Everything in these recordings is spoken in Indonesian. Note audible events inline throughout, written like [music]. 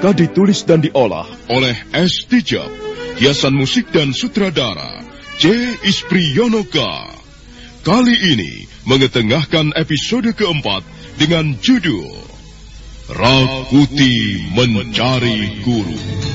Naskah ditulis dan diolah oleh S. Tijab, hiasan musik dan sutradara C. Ispriyonoka. Kali ini mengetengahkan episode keempat dengan judul Rakuti Mencari Guru.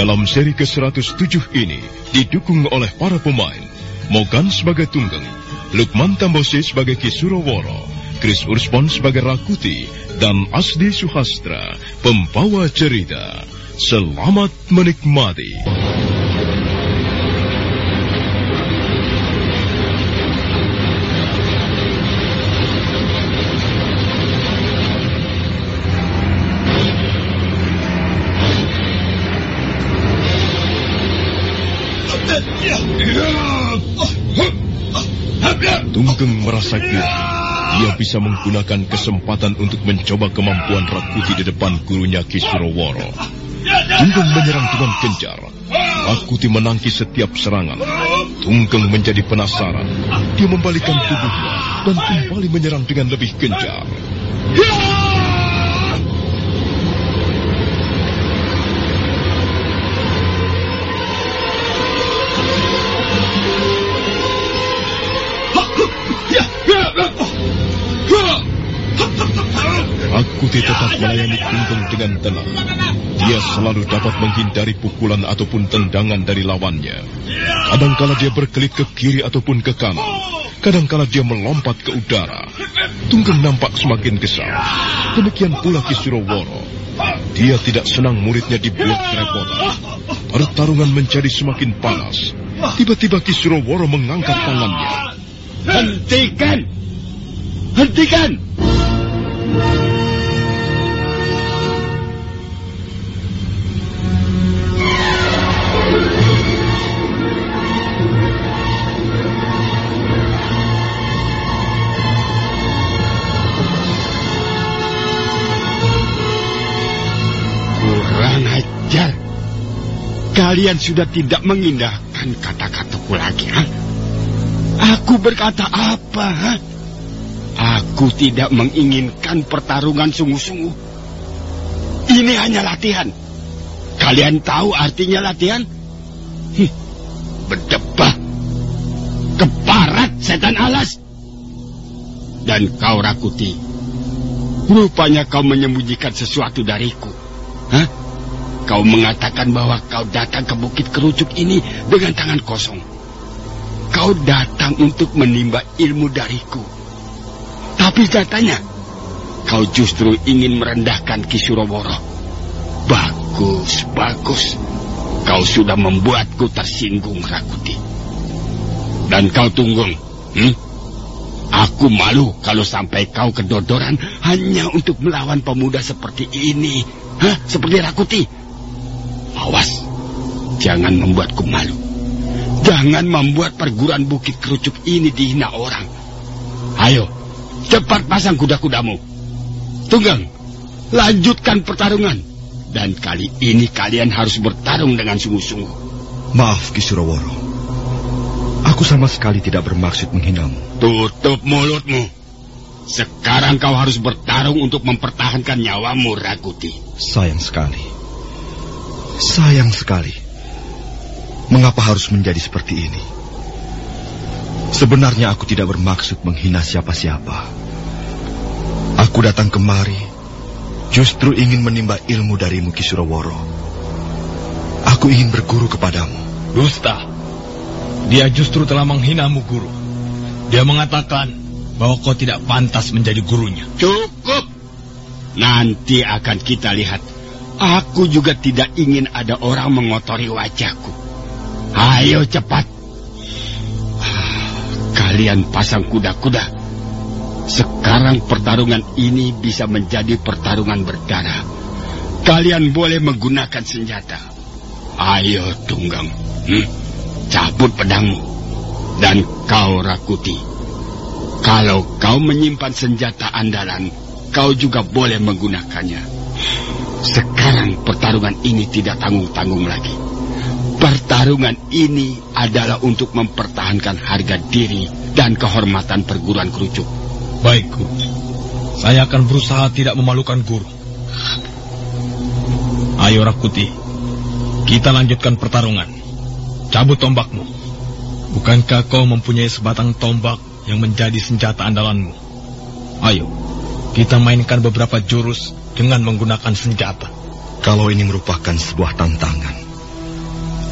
Dalam seri ke-107 ini didukung oleh para pemain Mogan sebagai Tunggeng, Lukman Tambose sebagai Kisuroworo, Chris Urspon sebagai Rakuti, dan Asdi Suhastra, pembawa cerita. Selamat menikmati. Tunggeng merasa geli. Dia bisa menggunakan kesempatan untuk mencoba kemampuan Rakuti di depan gurunya Kisuroworo. Tunggeng menyerang dengan gencar. Rakuti menangkis setiap serangan. Tunggeng menjadi penasaran. Dia membalikan tubuhnya dan kembali menyerang dengan lebih gencar. Rakuti tetap melayani Tunggeng dengan tenang. Dia selalu dapat menghindari pukulan ataupun tendangan dari lawannya. Kadangkala dia berkelit ke kiri ataupun ke kanan. Kadangkala dia melompat ke udara. Tunggeng nampak semakin gesam. Demikian pula Kisuroworo. Dia tidak senang muridnya dibuat kerepotan. Pertarungan menjadi semakin panas. Tiba-tiba Kisuroworo mengangkat tangannya. Hentikan! Hentikan! Kalian sudah tidak mengindahkan kata-kataku lagi, ha? Aku berkata apa, ha? Aku tidak menginginkan pertarungan sungguh-sungguh. Ini hanya latihan. Kalian tahu artinya latihan? Hih, berdebah. Keparat setan alas. Dan kau Rakuti, rupanya kau menyembunyikan sesuatu dariku. Hah? Kau mengatakan bahwa kau datang ke Bukit Kerucuk ini dengan tangan kosong. Kau datang untuk menimba ilmu dariku. Tapi katanya, kau justru ingin merendahkan Kisuroworo. Bagus, bagus. Kau sudah membuatku tersinggung, Rakuti. Dan kau tunggu, hmm? Aku malu kalau sampai kau kedodoran hanya untuk melawan pemuda seperti ini. Hah? Seperti Rakuti. Awas, jangan membuatku malu. Jangan membuat perguruan Bukit Kerucuk ini dihina orang. Ayo, cepat pasang kuda-kudamu. Tunggang, lanjutkan pertarungan. Dan kali ini kalian harus bertarung dengan sungguh-sungguh. Maaf, Kisuroworo. Aku sama sekali tidak bermaksud menghinamu. Tutup mulutmu. Sekarang kau harus bertarung untuk mempertahankan nyawamu, Raguti. Sayang sekali. Sayang sekali. Mengapa harus menjadi seperti ini? Sebenarnya aku tidak bermaksud menghina siapa-siapa. Aku datang kemari justru ingin menimba ilmu darimu Kisuroworo. Aku ingin berguru kepadamu. Dusta. Dia justru telah menghinamu guru. Dia mengatakan bahwa kau tidak pantas menjadi gurunya. Cukup. Nanti akan kita lihat. Aku juga tidak ingin ada orang mengotori wajahku. Ayo cepat. Kalian pasang kuda-kuda. Sekarang pertarungan ini bisa menjadi pertarungan berdarah. Kalian boleh menggunakan senjata. Ayo tunggang. Hmm? Cabut pedangmu. Dan kau Rakuti. Kalau kau menyimpan senjata andalan, kau juga boleh menggunakannya. Sekarang pertarungan ini tidak tanggung-tanggung lagi. Pertarungan ini adalah untuk mempertahankan harga diri dan kehormatan perguruan kerucuk. Baik, Guru. Saya akan berusaha tidak memalukan Guru. Ayo, Rakuti. Kita lanjutkan pertarungan. Cabut tombakmu. Bukankah kau mempunyai sebatang tombak yang menjadi senjata andalanmu? Ayo, kita mainkan beberapa jurus dengan menggunakan senjata. Kalau ini merupakan sebuah tantangan,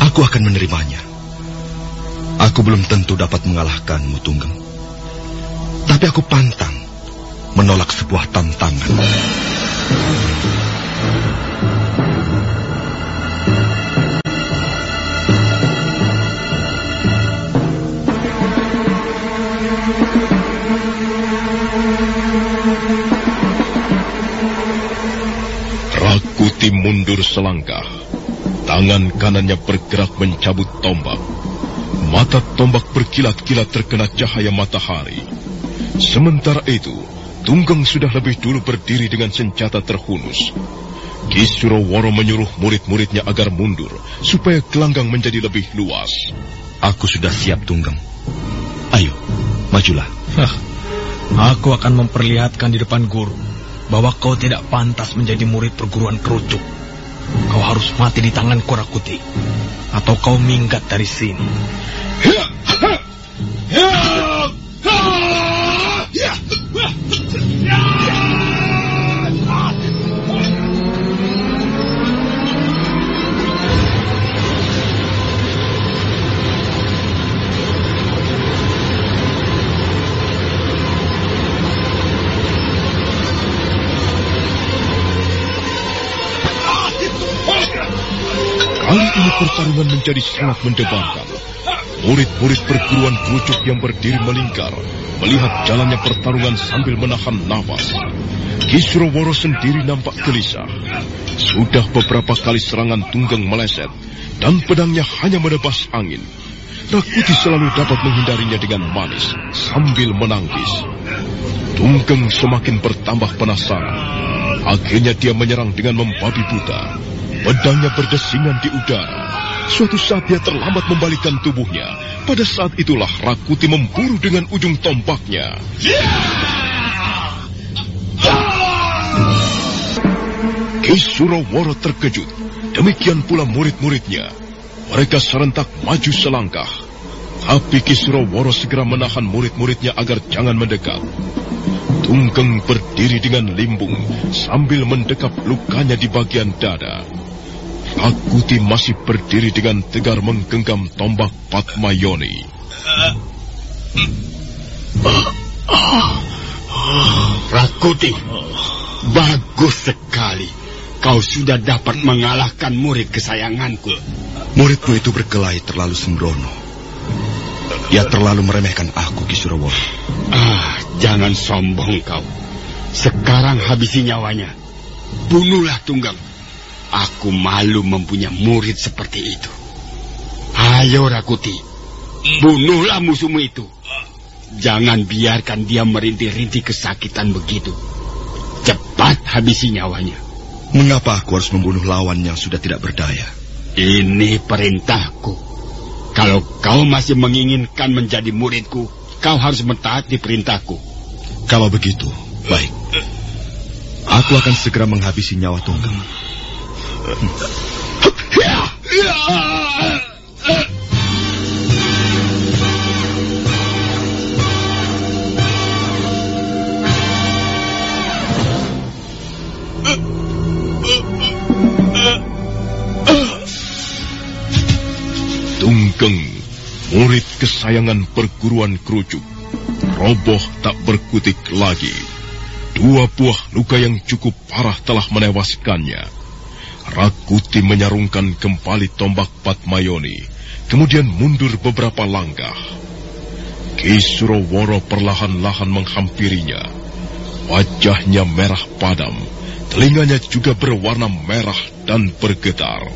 aku akan menerimanya. Aku belum tentu dapat mengalahkanmu, Tunggeng. Tapi aku pantang menolak sebuah tantangan. Mundur selangkah. Tangan kanannya bergerak mencabut tombak. Mata tombak berkilat-kilat terkena cahaya matahari. Sementara itu, Tunggang sudah lebih dulu berdiri dengan senjata terhunus. Kisuroworo menyuruh murid-muridnya agar mundur, supaya gelanggang menjadi lebih luas. Aku sudah siap, Tunggeng. Ayo, majulah. Hah, aku akan memperlihatkan di depan guru bahwa kau tidak pantas menjadi murid perguruan kerucuk. Kau harus mati di tangan Kurakuti. Atau kau minggat dari sini. Ini pertarungan menjadi sangat mendebarkan. Murid-murid perguruan kerucuk yang berdiri melingkar, melihat jalannya pertarungan sambil menahan nafas. Kisroworo sendiri nampak gelisah. Sudah beberapa kali serangan tunggang meleset, dan pedangnya hanya menebas angin. Rakuti selalu dapat menghindarinya dengan manis, sambil menangkis. Tunggeng semakin bertambah penasaran. Akhirnya dia menyerang dengan membabi buta. Pedangnya berdesingan di udara. Suatu saat dia terlambat membalikkan tubuhnya. Pada saat itulah Rakuti memburu dengan ujung tombaknya. Ki Suraworo terkejut. Demikian pula murid-muridnya. Mereka serentak maju selangkah. Tapi Ki Suraworo segera menahan murid-muridnya agar jangan mendekat. Tunggeng berdiri dengan limbung sambil mendekap lukanya di bagian dada. Rakuti masih berdiri dengan tegar menggenggam tombak Patmayoni. Rakuti, bagus sekali. Kau sudah dapat mengalahkan murid kesayanganku. Muridmu itu berkelahi terlalu sembrono. Dia terlalu meremehkan aku, Kisuraworo. Ah, jangan sombong kau. Sekarang habisi nyawanya. Bunuhlah Tunggang. Aku malu mempunyai murid seperti itu. Ayo Rakuti, bunuhlah musuhmu itu. Jangan biarkan dia merintih-rintih kesakitan begitu. Cepat habisi nyawanya. Mengapa aku harus membunuh lawan yang sudah tidak berdaya? Ini perintahku. Kalau kau masih menginginkan menjadi muridku, kau harus mentaati perintahku. Kalau begitu, baik. Aku akan segera menghabisi nyawa Tunggang. Tunggeng, murid kesayangan perguruan kerucuk, roboh tak berkutik lagi. Dua buah luka yang cukup parah telah menewaskannya. Rakuti menyarungkan kembali tombak Patmayoni, kemudian mundur beberapa langkah. Ki Suroworo perlahan-lahan menghampirinya. Wajahnya merah padam, telinganya juga berwarna merah dan bergetar.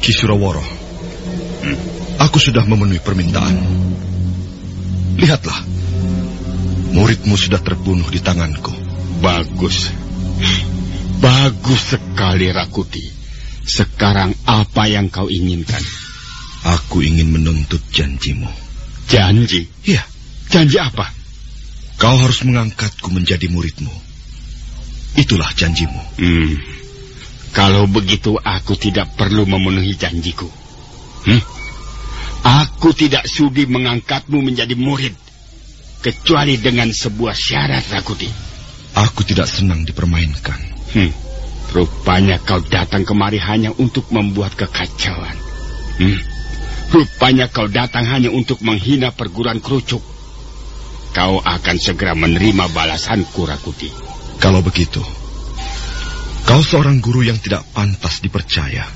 Ki Suraworo, aku sudah memenuhi permintaan. Lihatlah, muridmu sudah terbunuh di tanganku. Bagus. Bagus sekali Rakuti. Sekarang apa yang kau inginkan? Aku ingin menuntut janjimu. Janji? Iya, Janji apa? kau harus mengangkatku menjadi muridmu. Itulah janjimu. Hmm. Kalau begitu aku tidak perlu memenuhi janjiku. Hmm? Aku tidak sudi mengangkatmu menjadi murid. Kecuali dengan sebuah syarat, Rakuti. Aku tidak senang dipermainkan. Hmm. Rupanya kau datang kemari hanya untuk membuat kekacauan. Hmm. Rupanya kau datang hanya untuk menghina perguruan kerucuk. Kau akan segera menerima balasanku, Rakuti. Kalau begitu, kau seorang guru yang tidak pantas dipercaya.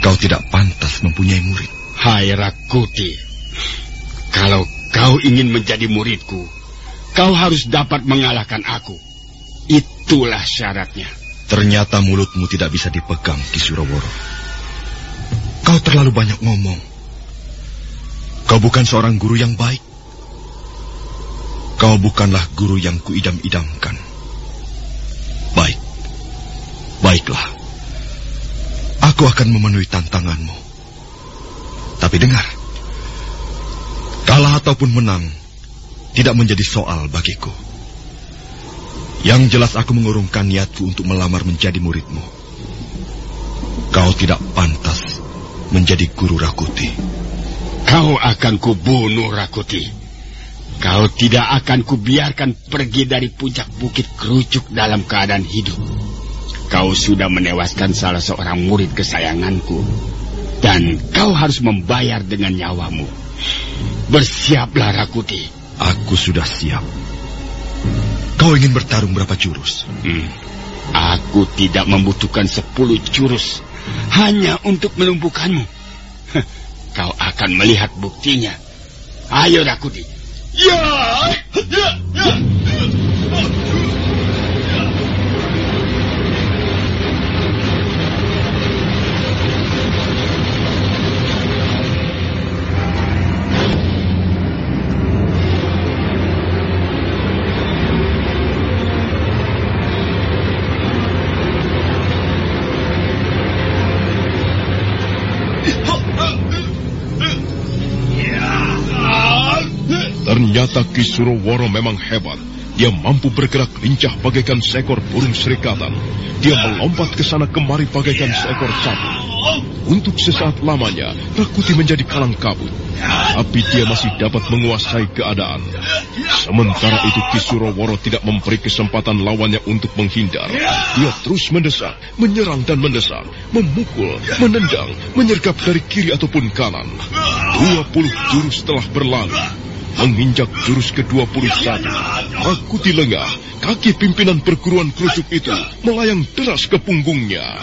Kau tidak pantas mempunyai murid. Hai Rakuti, kalau kau ingin menjadi muridku, kau harus dapat mengalahkan aku. Itulah syaratnya. Ternyata mulutmu tidak bisa dipegang, Ki Suraworo. Kau terlalu banyak ngomong. Kau bukan seorang guru yang baik. Kau bukanlah guru yang kuidam-idamkan. Baik. Baiklah. Aku akan memenuhi tantanganmu. Tapi dengar. Kalah ataupun menang tidak menjadi soal bagiku. Yang jelas aku mengurungkan niatku untuk melamar menjadi muridmu. Kau tidak pantas menjadi guru Rakuti. Kau akan kubunuh Rakuti. Kau tidak akan kubiarkan pergi dari puncak bukit kerucuk dalam keadaan hidup. Kau sudah menewaskan salah seorang murid kesayanganku. Dan kau harus membayar dengan nyawamu. Bersiaplah Rakuti. Aku sudah siap. Kau ingin bertarung berapa jurus? Hmm. Aku tidak membutuhkan sepuluh jurus. Hanya untuk melumpuhkanmu. Kau akan melihat buktinya. Ayo Rakuti. Ya! Ya! Ya! Ternyata Kisuroworo memang hebat. Dia mampu bergerak lincah bagaikan seekor burung serikatan. Dia melompat ke sana kemari bagaikan seekor sapi. Untuk sesaat lamanya, Rakuti menjadi kalang kabut. Tapi dia masih dapat menguasai keadaan. Sementara itu Kisuroworo tidak memberi kesempatan lawannya untuk menghindar. Dia terus mendesak, menyerang dan mendesak, memukul, menendang, menyergap dari kiri ataupun kanan. 20 jurus telah berlalu. Menginjak jurus ke-21, Rakuti lengah, kaki pimpinan perguruan kerucuk itu melayang deras ke punggungnya.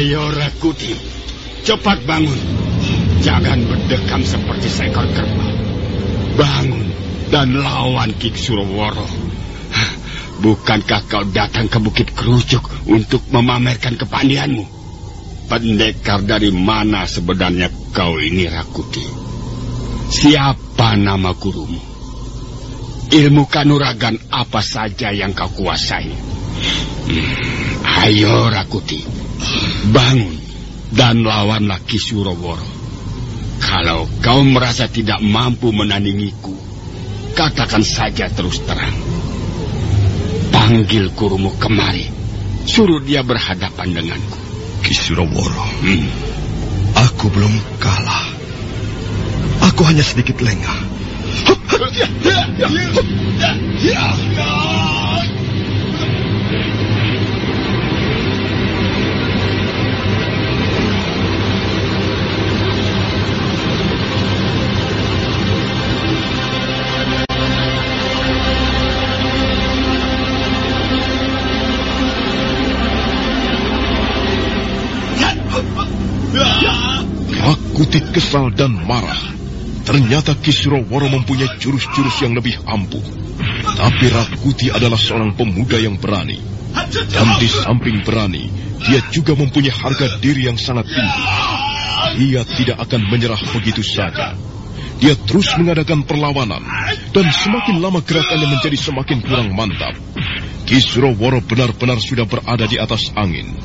Ayo Rakuti, cepat bangun. Jangan berdekam seperti seekor kerbau. Bangun dan lawan Ki Suroworo. Bukankah kau datang ke Bukit Kerucuk untuk memamerkan kepandianmu? Pendekar dari mana sebenarnya kau ini Rakuti? Siapa nama gurumu? Ilmu kanuragan apa saja yang kau kuasai? Hmm, ayo Rakuti, bangun dan lawanlah Ki Suroworo. Kalau kau merasa tidak mampu menandingiku, katakan saja terus terang. Panggil gurumu kemari, suruh dia berhadapan denganku. Kisuroworo, Hmm. aku belum kalah. Aku hanya sedikit lengah. Rakuti kesal dan marah. Ternyata Kisuroworo mempunyai jurus-jurus yang lebih ampuh. Tapi Rakuti adalah seorang pemuda yang berani. Dan di samping berani, dia juga mempunyai harga diri yang sangat tinggi. Dia tidak akan menyerah begitu saja. Dia terus mengadakan perlawanan, dan semakin lama gerakannya menjadi semakin kurang mantap. Kisuroworo benar-benar sudah berada di atas angin.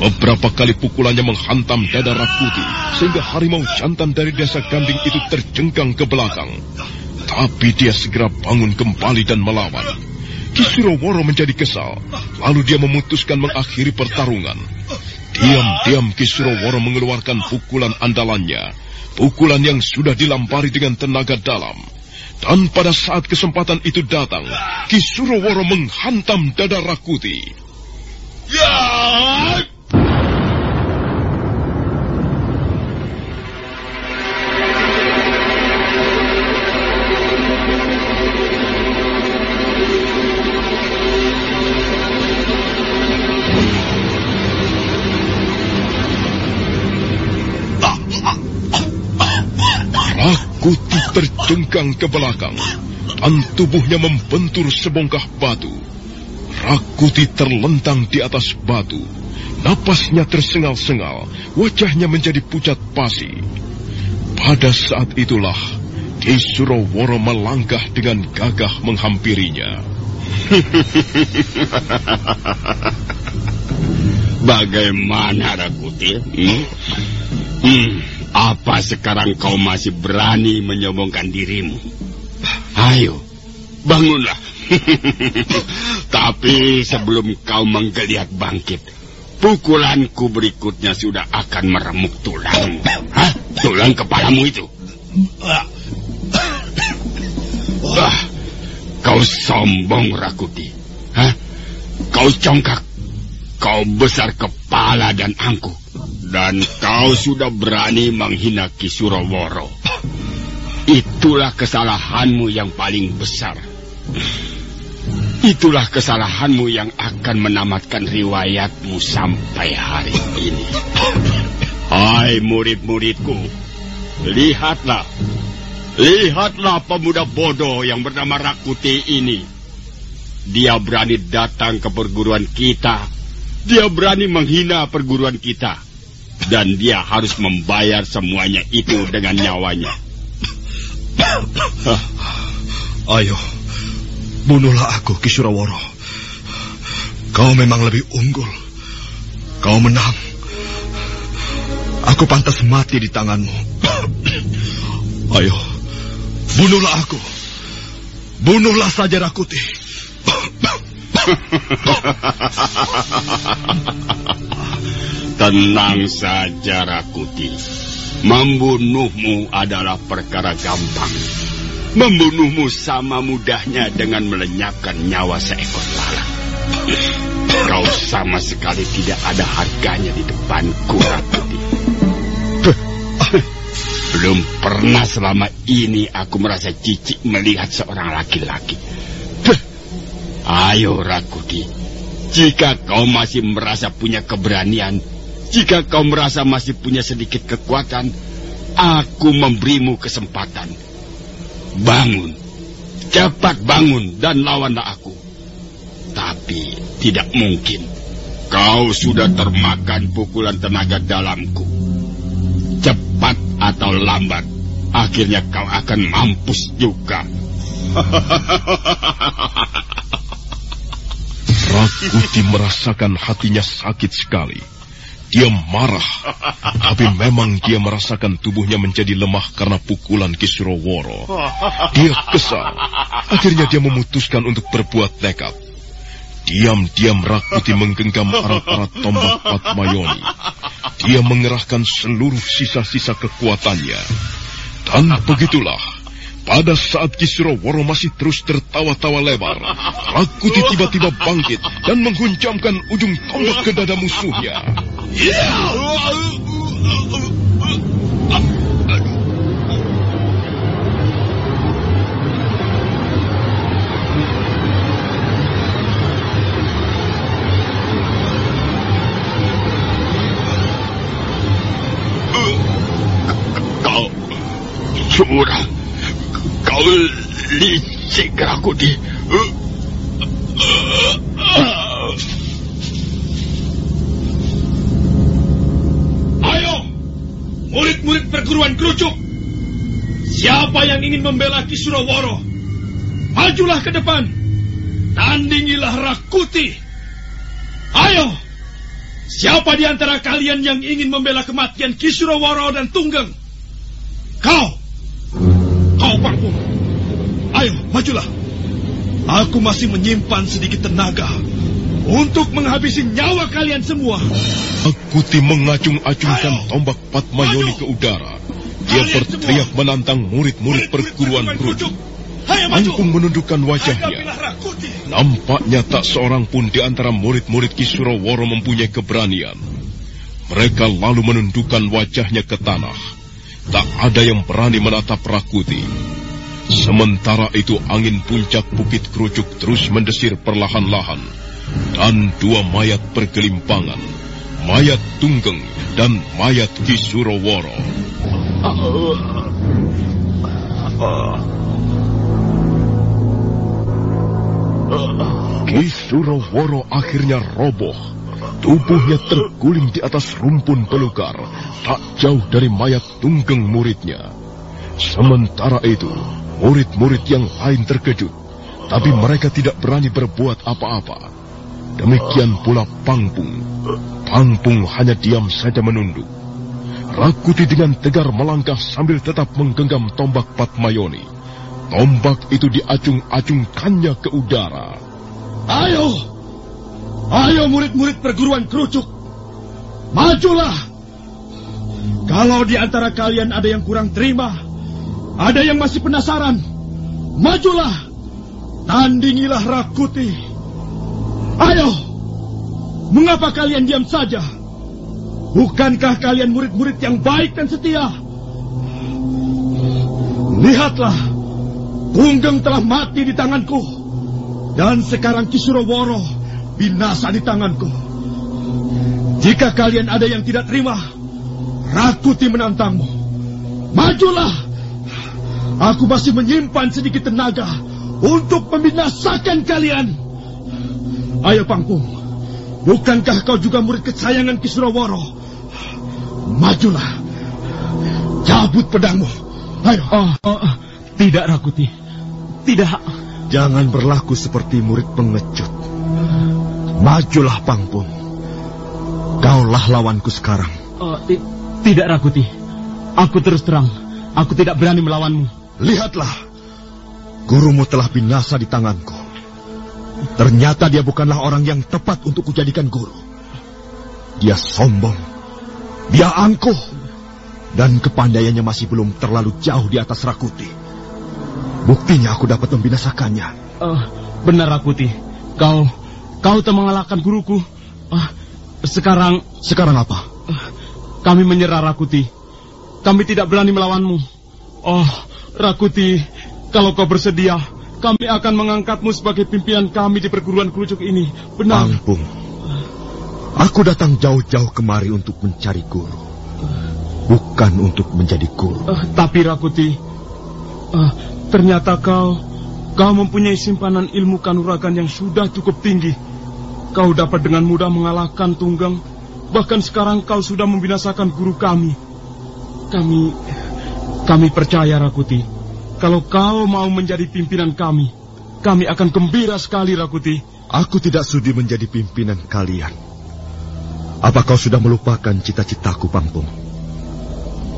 Beberapa kali pukulannya menghantam dada Rakuti, sehingga harimau jantan dari desa Ganding itu terjengkang ke belakang. Tapi dia segera bangun kembali dan melawan. Kisuroworo menjadi kesal, lalu dia memutuskan mengakhiri pertarungan. Diam-diam Kisuroworo mengeluarkan pukulan andalannya, pukulan yang sudah dilampari dengan tenaga dalam. Dan pada saat kesempatan itu datang, Kisuroworo menghantam dada Rakuti. Rakuti terjengkang ke belakang dan tubuhnya membentur sebongkah batu. Rakuti terlentang di atas batu. Napasnya tersengal-sengal, wajahnya menjadi pucat pasi. Pada saat itulah Kisuroworo melangkah dengan gagah menghampirinya. [laughs] Bagaimana Rakuti? Hmm? Hmm, apa sekarang kau masih berani menyombongkan dirimu? Ayo, bangunlah. [laughs] Tapi sebelum kau menggeliat bangkit, pukulanku berikutnya sudah akan meremuk tulangmu. Hah? Tulang kepalamu itu. Wah, kau sombong Rakuti. Hah? Kau congkak. Kau besar kepala dan angkuh. Dan kau sudah berani menghina Kisuroworo. Itulah kesalahanmu yang paling besar. Itulah kesalahanmu yang akan menamatkan riwayatmu sampai hari ini. Hai murid-muridku, lihatlah. Lihatlah pemuda bodoh yang bernama Rakuti ini. Dia berani datang ke perguruan kita. Dia berani menghina perguruan kita. Dan dia harus membayar semuanya itu dengan nyawanya. Ayo, bunuhlah aku, Kisuraworo. Kau memang lebih unggul. Kau menang. Aku pantas mati di tanganmu. Ayo, bunuhlah aku. Bunuhlah saja Rakuti. Tenang saja, Rakuti. Membunuhmu adalah perkara gampang. Membunuhmu sama mudahnya dengan melenyapkan nyawa seekor lalat. Kau sama sekali tidak ada harganya di depanku, Rakuti. Belum pernah selama ini aku merasa cicik melihat seorang laki-laki. Ayo, Rakuti. Jika kau masih merasa punya keberanian, jika kau merasa masih punya sedikit kekuatan, aku memberimu kesempatan. Bangun, cepat bangun dan lawanlah aku. Tapi tidak mungkin. Kau sudah termakan pukulan tenaga dalamku. Cepat atau lambat, akhirnya kau akan mampus juga. Rakuti merasakan hatinya sakit sekali. Dia marah, tapi memang dia merasakan tubuhnya menjadi lemah karena pukulan Kisuroworo. Dia kesal, akhirnya dia memutuskan untuk berbuat nekat. Diam-diam Rakuti menggenggam erat-erat tombak Patmayoni. Dia mengerahkan seluruh sisa-sisa kekuatannya. Dan begitulah, pada saat Kisuroworo masih terus tertawa-tawa lebar, Rakuti tiba-tiba bangkit dan menghunjamkan ujung tombak ke dada musuhnya. Kau curang. Kau licik Rakuti. Ayo, murid-murid perguruan kerucuk. Siapa yang ingin membela Kisuroworo? Majulah ke depan. Tandingilah Rakuti. Ayo, siapa di antara kalian yang ingin membela kematian Kisuroworo dan Tunggeng? Kau, kau Pangpung. Ayo, majulah. Aku masih menyimpan sedikit tenaga untuk menghabisi nyawa kalian semua. Rakuti mengacung-acungkan tombak Patmayoni ke udara. Dia berteriak menantang murid-murid perguruan maju. Angkung menundukkan wajahnya. Nampaknya tak seorang pun di antara murid-murid Kisuroworo mempunyai keberanian. Mereka lalu menundukkan wajahnya ke tanah. Tak ada yang berani menatap Rakuti. Sementara itu angin puncak bukit kerucuk terus mendesir perlahan-lahan. Dan dua mayat bergelimpangan. Mayat Tunggeng dan mayat Kisuroworo. Kisuroworo akhirnya roboh. Tubuhnya terguling di atas rumpun belukar, tak jauh dari mayat tunggeng muridnya. Sementara itu, murid-murid yang lain terkejut, tapi mereka tidak berani berbuat apa-apa. Demikian pula Pangpung. Pangpung hanya diam saja menunduk. Rakuti dengan tegar melangkah sambil tetap menggenggam tombak Patmayoni. Tombak itu diacung-acungkannya ke udara. Ayo, ayo murid-murid perguruan kerucuk, majulah. Kalau di antara kalian ada yang kurang terima, ada yang masih penasaran, majulah. Tandingilah Rakuti. Ayo, mengapa kalian diam saja? Bukankah kalian murid-murid yang baik dan setia? Lihatlah, Tunggeng telah mati di tanganku. Dan sekarang Kisuroworo binasa di tanganku. Jika kalian ada yang tidak terima, Rakuti menantangmu. Majulah! Aku masih menyimpan sedikit tenaga untuk membinasakan kalian. Ayo Pangpung, bukankah kau juga murid kesayangan Kisuroworo? Majulah, cabut pedangmu. Ayo. Oh, oh, Tidak, Rakuti. Tidak. Jangan berlaku seperti murid pengecut. Majulah, Pangpung. Kaulah lawanku sekarang. Ti tidak, Rakuti. Aku terus terang. Aku tidak berani melawanmu. Lihatlah. Gurumu telah binasa di tanganku. Ternyata dia bukanlah orang yang tepat untuk kujadikan guru. Dia sombong. Dia angkuh. Dan kepandaiannya masih belum terlalu jauh di atas Rakuti. Buktinya aku dapat membinasakannya. Uh, benar, Rakuti. Kau, kau telah mengalahkan guruku. Uh, sekarang... Sekarang apa? Uh, kami menyerah, Rakuti. Kami tidak berani melawanmu. Oh, Rakuti, kalau kau bersedia, kami akan mengangkatmu sebagai pimpinan kami di perguruan kerucuk ini. Benar. Pangpung. Aku datang jauh-jauh kemari untuk mencari guru. Bukan untuk menjadi guru. Uh, tapi Rakuti, uh, ternyata kau kau mempunyai simpanan ilmu kanuragan yang sudah cukup tinggi. Kau dapat dengan mudah mengalahkan Tunggang. Bahkan sekarang kau sudah membinasakan guru kami. Kami kami percaya Rakuti. Kalau kau mau menjadi pimpinan kami, kami akan gembira sekali Rakuti. Aku tidak sudi menjadi pimpinan kalian. Apa kau sudah melupakan cita-citaku, Pangpung?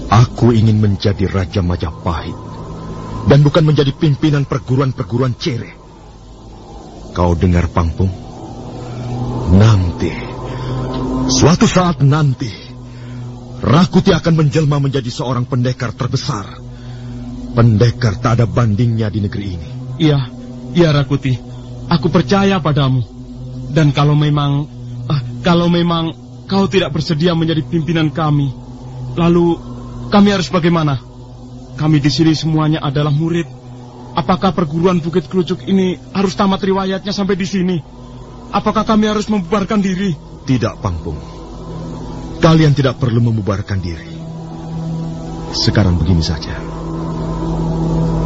Aku ingin menjadi Raja Majapahit. Dan bukan menjadi pimpinan perguruan-perguruan cere. Kau dengar, Pangpung? Nanti, suatu saat nanti, Rakuti akan menjelma menjadi seorang pendekar terbesar. Pendekar tak ada bandingnya di negeri ini. Iya, iya Rakuti. Aku percaya padamu. Dan kalau memang, uh, kalau memang kau tidak bersedia menjadi pimpinan kami, lalu kami harus bagaimana? Kami di sini semuanya adalah murid. Apakah perguruan Bukit Kerucuk ini harus tamat riwayatnya sampai di sini? Apakah kami harus membubarkan diri? Tidak, Pangpung. Kalian tidak perlu membubarkan diri. Sekarang begini saja.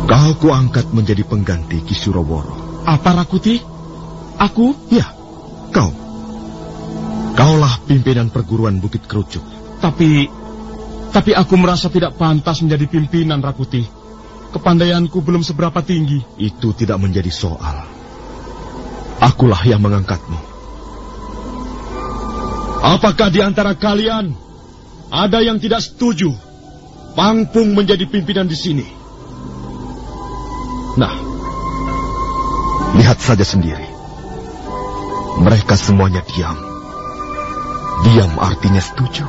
Kau kuangkat menjadi pengganti Ki Suraworo. Apa Rakuti? Aku? Ya, kau. Kaulah pimpinan perguruan Bukit Kerucuk. Tapi, tapi aku merasa tidak pantas menjadi pimpinan Rakuti. Kepandaianku belum seberapa tinggi. Itu tidak menjadi soal. Akulah yang mengangkatmu. Apakah di antara kalian ada yang tidak setuju Pangpung menjadi pimpinan di sini? Nah, lihat saja sendiri. Mereka semuanya diam. Diam artinya setuju.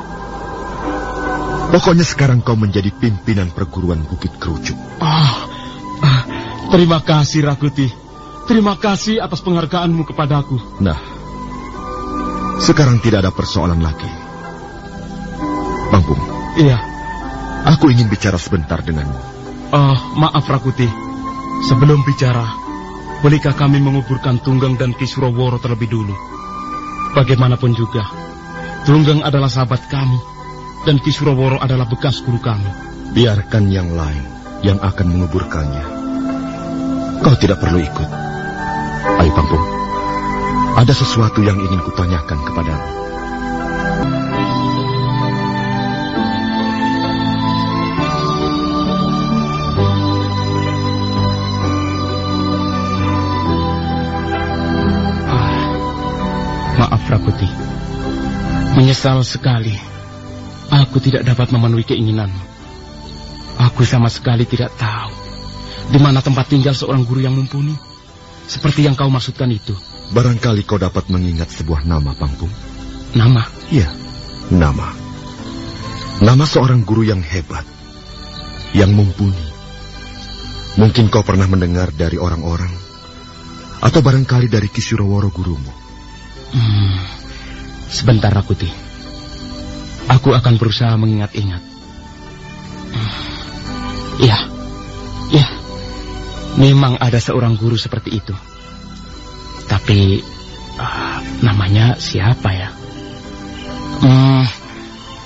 Pokoknya sekarang kau menjadi pimpinan perguruan Bukit Kerucuk. Ah, ah, terima kasih Rakuti. Terima kasih atas penghargaanmu kepadaku. Nah, sekarang tidak ada persoalan lagi. Bangpung. Iya. Aku ingin bicara sebentar denganmu. Oh, maaf Rakuti. Sebelum bicara, bolehkah kami menguburkan Tunggang dan Ki Suraworo terlebih dulu? Bagaimanapun juga, Tunggang adalah sahabat kami, dan Ki Suraworo adalah bekas guru kami. Biarkan yang lain yang akan menguburkannya. Kau tidak perlu ikut. Ayo, Pangpung. Ada sesuatu yang ingin kutanyakan kepadamu. Maaf Rakuti. Menyesal sekali. Aku tidak dapat memenuhi keinginanmu. Aku sama sekali tidak tahu di mana tempat tinggal seorang guru yang mumpuni. Seperti yang kau maksudkan itu. Barangkali kau dapat mengingat sebuah nama, Pangpung. Nama? Iya, nama. Nama seorang guru yang hebat, yang mumpuni. Mungkin kau pernah mendengar dari orang-orang, atau barangkali dari Kisuroworo gurumu. Hmm, sebentar, Rakuti. Aku akan berusaha mengingat-ingat. Iya, iya. Memang ada seorang guru seperti itu. Tapi uh, namanya siapa ya? Hmm,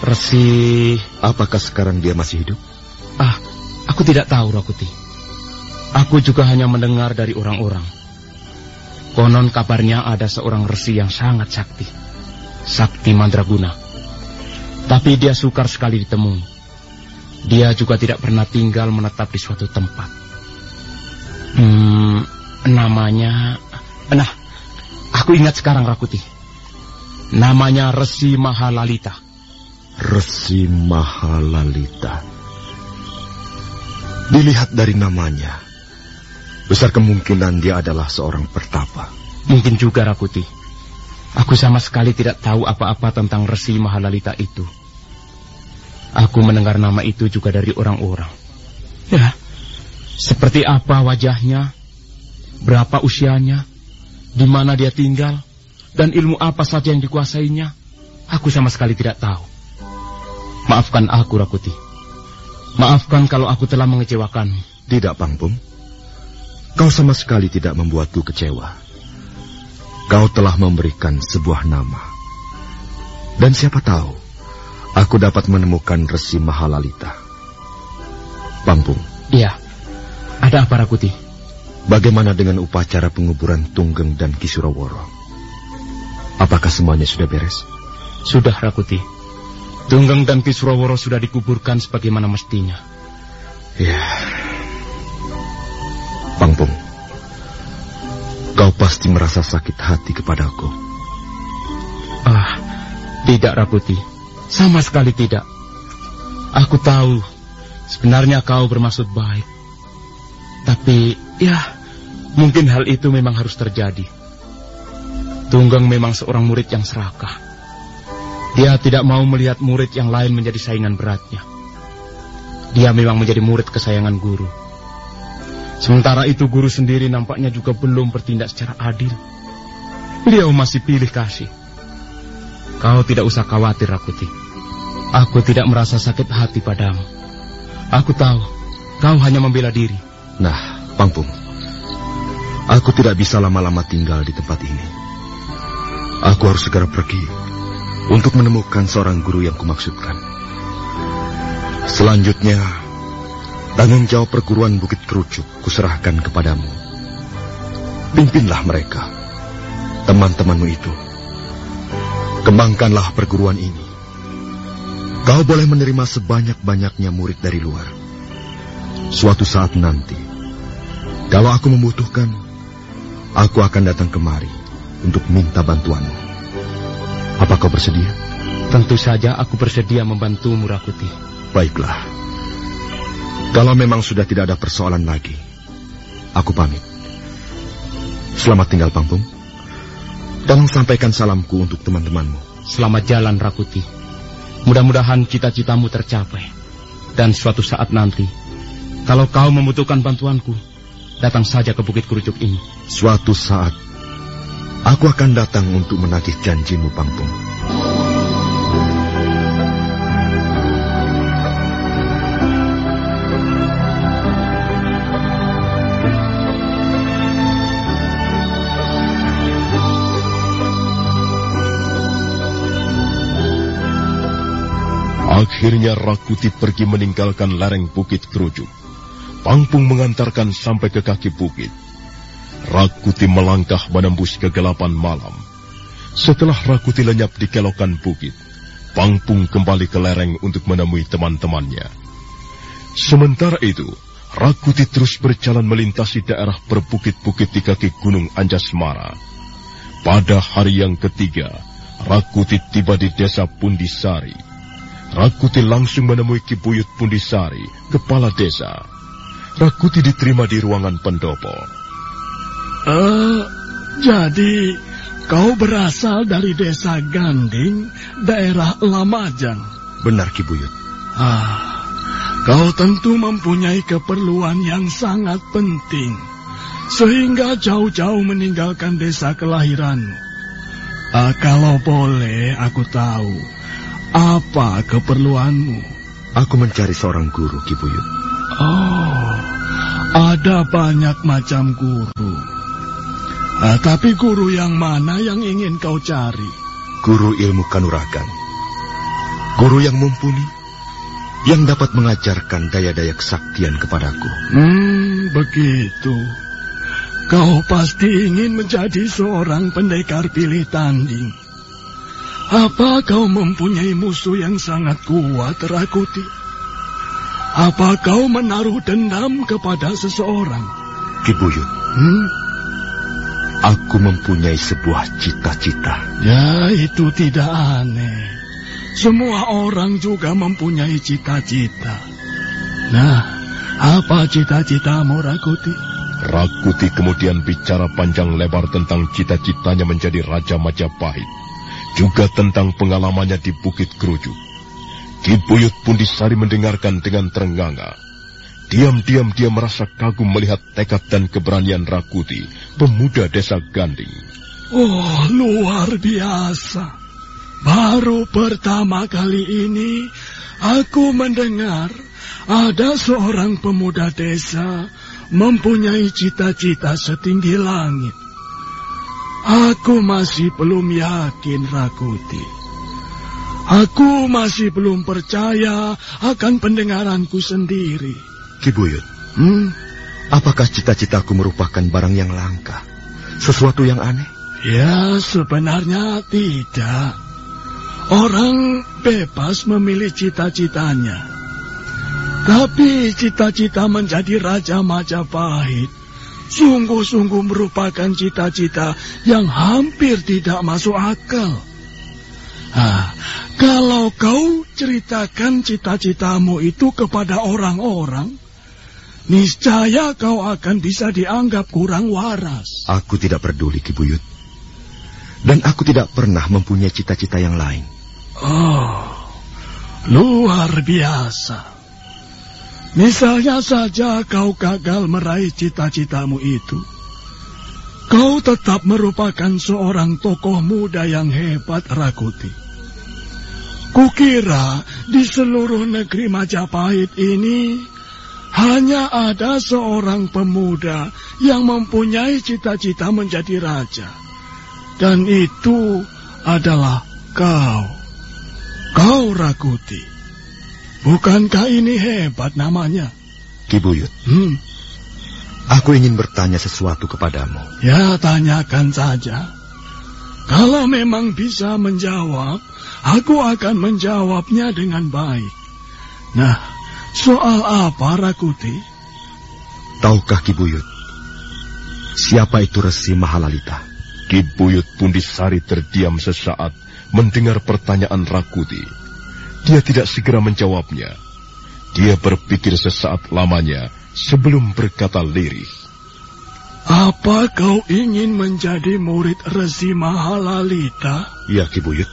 Resi. Apakah sekarang dia masih hidup? Ah, aku tidak tahu, Rakuti. Aku juga hanya mendengar dari orang-orang. Konon kabarnya ada seorang resi yang sangat sakti. Sakti Mandraguna. Tapi dia sukar sekali ditemui. Dia juga tidak pernah tinggal menetap di suatu tempat. Hmm, namanya... Nah, aku ingat sekarang Rakuti. Namanya Resi Mahalalita. Resi Mahalalita. Dilihat dari namanya, besar kemungkinan dia adalah seorang pertapa. Mungkin juga Rakuti. Aku sama sekali tidak tahu apa-apa tentang Resi Mahalalita itu. Aku mendengar nama itu juga dari orang-orang. Ya, seperti apa wajahnya, berapa usianya, di mana dia tinggal, dan ilmu apa saja yang dikuasainya, aku sama sekali tidak tahu. Maafkan aku, Rakuti. Maafkan kalau aku telah mengecewakanmu. Tidak, Pangpung. Kau sama sekali tidak membuatku kecewa. Kau telah memberikan sebuah nama. Dan siapa tahu, aku dapat menemukan Resi Mahalalita. Pangpung. Iya. Ada apa, Rakuti? Bagaimana dengan upacara penguburan Tunggeng dan Kisuraworo? Apakah semuanya sudah beres? Sudah, Rakuti. Tunggeng dan Kisuraworo sudah dikuburkan sebagaimana mestinya. Ya. Kau pasti merasa sakit hati kepadaku. Ah, tidak, Rakuti. Sama sekali tidak. Aku tahu sebenarnya kau bermaksud baik. Tapi, ya, mungkin hal itu memang harus terjadi. Tunggang memang seorang murid yang serakah. Dia tidak mau melihat murid yang lain menjadi saingan beratnya. Dia memang menjadi murid kesayangan guru. Sementara itu guru sendiri nampaknya juga belum bertindak secara adil. Beliau masih pilih kasih. Kau tidak usah khawatir, Rakuti. Aku tidak merasa sakit hati padamu. Aku tahu, kau hanya membela diri. Nah, Pangpung, aku tidak bisa lama-lama tinggal di tempat ini. Aku harus segera pergi untuk menemukan seorang guru yang kumaksudkan. Selanjutnya, tanggung jawab perguruan Bukit Kerucuk kuserahkan kepadamu. Pimpinlah mereka, teman-temanmu itu. Kembangkanlah perguruan ini. Kau boleh menerima sebanyak-banyaknya murid dari luar. Suatu saat nanti, kalau aku membutuhkan, aku akan datang kemari untuk minta bantuanmu. Apa kau bersedia? Tentu saja aku bersedia membantu Murakuti. Baiklah. Kalau memang sudah tidak ada persoalan lagi, aku pamit. Selamat tinggal, Pangpung. Tolong sampaikan salamku untuk teman-temanmu. Selamat jalan, Rakuti. Mudah-mudahan cita-citamu tercapai. Dan suatu saat nanti, kalau kau membutuhkan bantuanku, datang saja ke Bukit Kerucuk ini. Suatu saat, aku akan datang untuk menagih janjimu, Pangpung. Akhirnya Rakuti pergi meninggalkan lereng Bukit Kerucuk. Pangpung mengantarkan sampai ke kaki bukit. Rakuti melangkah menembus kegelapan malam. Setelah Rakuti lenyap di kelokan bukit, Pangpung kembali ke lereng untuk menemui teman-temannya. Sementara itu, Rakuti terus berjalan melintasi daerah berbukit-bukit di kaki Gunung Anjasmara. Pada hari yang ketiga, Rakuti tiba di desa Pundisari. Rakuti langsung menemui Kibuyut Pundisari, kepala desa. Rakuti diterima di ruangan pendopo. Eh, jadi kau berasal dari desa Ganding, daerah Lamajang. Benar, Kibuyut. Ah, kau tentu mempunyai keperluan yang sangat penting, sehingga jauh-jauh meninggalkan desa kelahiranmu. Ah, kalau boleh, aku tahu apa keperluanmu. Aku mencari seorang guru, Kibuyut. Oh, ada banyak macam guru. Ah, tapi guru yang mana yang ingin kau cari? Guru ilmu kanuragan. Guru yang mumpuni, yang dapat mengajarkan daya-daya kesaktian kepadaku. Hmm, begitu. Kau pasti ingin menjadi seorang pendekar pilih tanding. Apa kau mempunyai musuh yang sangat kuat, Rakuti? Apa kau menaruh dendam kepada seseorang? Kibuyut, Hmm? aku mempunyai sebuah cita-cita. Ya, itu tidak aneh. Semua orang juga mempunyai cita-cita. Nah, apa cita-citamu, Rakuti? Rakuti kemudian bicara panjang lebar tentang cita-citanya menjadi Raja Majapahit. Juga tentang pengalamannya di Bukit Kerujuk. Ki Buyut pun disari mendengarkan dengan terenganga. Diam-diam dia merasa kagum melihat tekad dan keberanian Rakuti, pemuda desa Ganding. Oh, luar biasa. Baru pertama kali ini aku mendengar ada seorang pemuda desa mempunyai cita-cita setinggi langit. Aku masih belum yakin, Rakuti. Aku masih belum percaya akan pendengaranku sendiri. Kibuyut, Hmm? apakah cita-citaku merupakan barang yang langka? Sesuatu yang aneh? Ya, sebenarnya tidak. Orang bebas memilih cita-citanya. Tapi cita-cita menjadi Raja Majapahit sungguh-sungguh merupakan cita-cita yang hampir tidak masuk akal. Ah, kalau kau ceritakan cita-citamu itu kepada orang-orang, niscaya kau akan bisa dianggap kurang waras. Aku tidak peduli, Kibuyut. Dan aku tidak pernah mempunyai cita-cita yang lain. Oh, luar biasa. Misalnya saja kau gagal meraih cita-citamu itu. Kau tetap merupakan seorang tokoh muda yang hebat, Rakuti. Kukira di seluruh negeri Majapahit ini hanya ada seorang pemuda yang mempunyai cita-cita menjadi raja. Dan itu adalah kau. Kau Rakuti. Bukankah ini hebat namanya? Kibuyut, Hmm, aku ingin bertanya sesuatu kepadamu. ya tanyakan saja. Kalau memang bisa menjawab, aku akan menjawabnya dengan baik. Nah, soal apa Rakuti? Tahukah Kibuyut, siapa itu Resi Mahalalita? Ki Buyut pun disari terdiam sesaat mendengar pertanyaan Rakuti. Dia tidak segera menjawabnya. Dia berpikir sesaat lamanya sebelum berkata lirih. Apa kau ingin menjadi murid Resi Mahalalita? Ya, Kibuyut.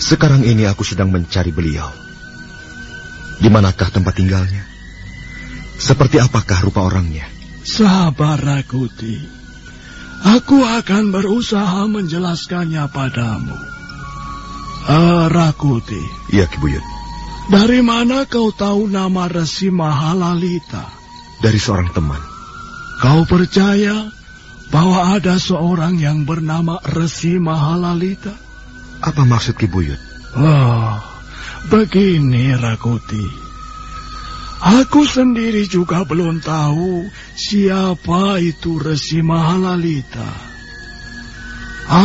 Sekarang ini aku sedang mencari beliau. Di manakah tempat tinggalnya? Seperti apakah rupa orangnya? Sabar Rakuti. Aku akan berusaha menjelaskannya padamu. Rakuti, Ya, Kibuyut. dari mana kau tahu nama Resi Mahalalita? Dari seorang teman. Kau percaya bahwa ada seorang yang bernama Resi Mahalalita? Apa maksud Kibuyut? Oh, begini Rakuti. Aku sendiri juga belum tahu siapa itu Resi Mahalalita.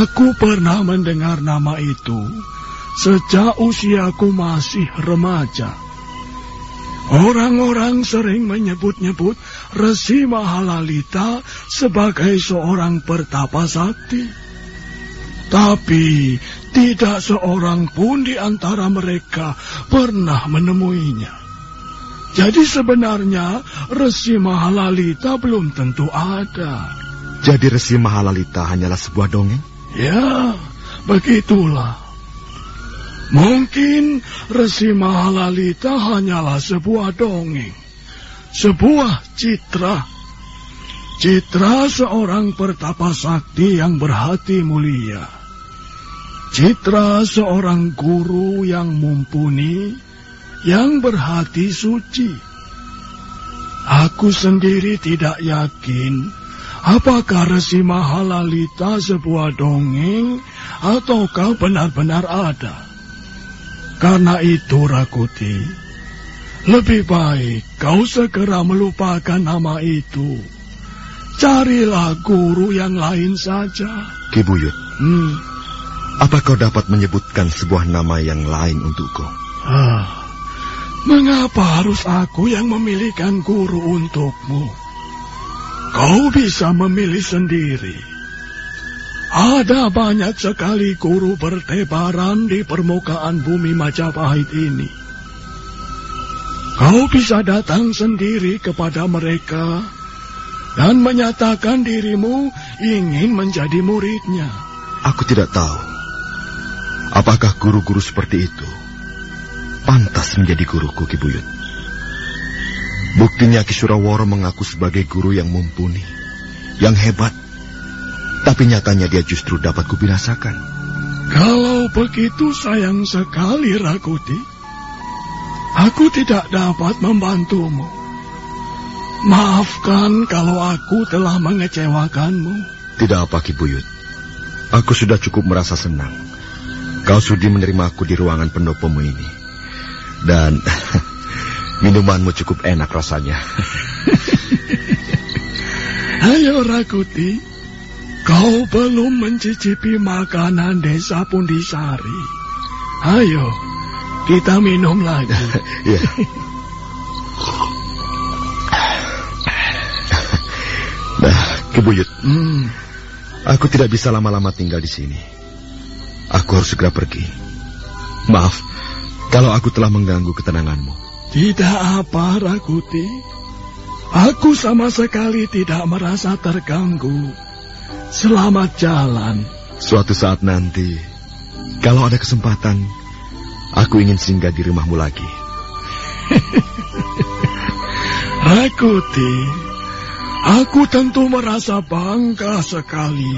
Aku pernah mendengar nama itu sejak usiaku masih remaja. Orang-orang sering menyebut-nyebut Resi Mahalalita sebagai seorang pertapa sakti. Tapi tidak seorang pun di antara mereka pernah menemuinya. Jadi sebenarnya Resi Mahalalita belum tentu ada. Jadi Resi Mahalalita hanyalah sebuah dongeng? Ya, begitulah. Mungkin Resi Mahalalita hanyalah sebuah dongeng. Sebuah citra. Citra seorang pertapa sakti yang berhati mulia. Citra seorang guru yang mumpuni, yang berhati suci. Aku sendiri tidak yakin apakah Resi Mahalalita sebuah dongeng ataukah benar-benar ada. Karena itu, Rakuti, lebih baik kau segera melupakan nama itu. Carilah guru yang lain saja. Kibuyut, Hmm. apa kau dapat menyebutkan sebuah nama yang lain untukku? Ah, mengapa harus aku yang memilihkan guru untukmu? kau bisa memilih sendiri. Ada banyak sekali guru bertebaran di permukaan bumi Majapahit ini. Kau bisa datang sendiri kepada mereka dan menyatakan dirimu ingin menjadi muridnya. Aku tidak tahu. Apakah guru-guru seperti itu pantas menjadi guruku, Ki Buyut? Buktinya Ki Suraworo mengaku sebagai guru yang mumpuni, yang hebat, tapi nyatanya dia justru dapat kubinasakan. Kalau begitu sayang sekali Rakuti. Aku tidak dapat membantumu. Maafkan kalau aku telah mengecewakanmu. Tidak apa Ki Buyut. Aku sudah cukup merasa senang. Kau sudi menerima aku di ruangan pendopomu ini. Dan [laughs] minumanmu cukup enak rasanya. [laughs] Ayo Rakuti, kau belum mencicipi makanan desa Pundisari. Ayo, kita minum lagi. [laughs] ya. Nah, Ki Buyut, Hmm, aku tidak bisa lama-lama tinggal di sini. Aku harus segera pergi. Maaf, kalau aku telah mengganggu ketenanganmu. tidak apa Rakuti. Aku sama sekali tidak merasa terganggu. Selamat jalan. Suatu saat nanti, kalau ada kesempatan, aku ingin singgah di rumahmu lagi. [laughs] Rakuti, aku tentu merasa bangga sekali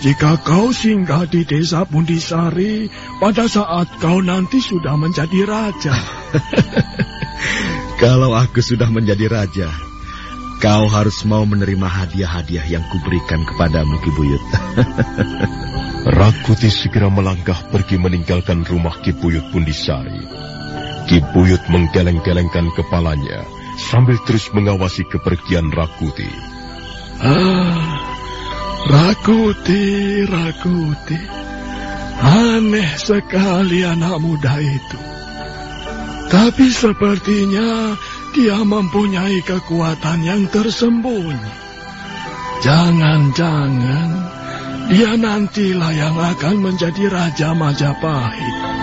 jika kau singgah di desa Bundisari pada saat kau nanti sudah menjadi raja. [laughs] Kalau aku sudah menjadi raja, kau harus mau menerima hadiah-hadiah yang kuberikan kepadamu, Ki Buyut. [laughs] Rakuti segera melangkah pergi meninggalkan rumah Ki Buyut Pundisari. Ki Buyut menggeleng-gelengkan kepalanya sambil terus mengawasi kepergian Rakuti. Ah, Rakuti, Rakuti. Aneh sekali anak muda itu. Tapi sepertinya dia mempunyai kekuatan yang tersembunyi. Jangan-jangan dia nantilah yang akan menjadi Raja Majapahit.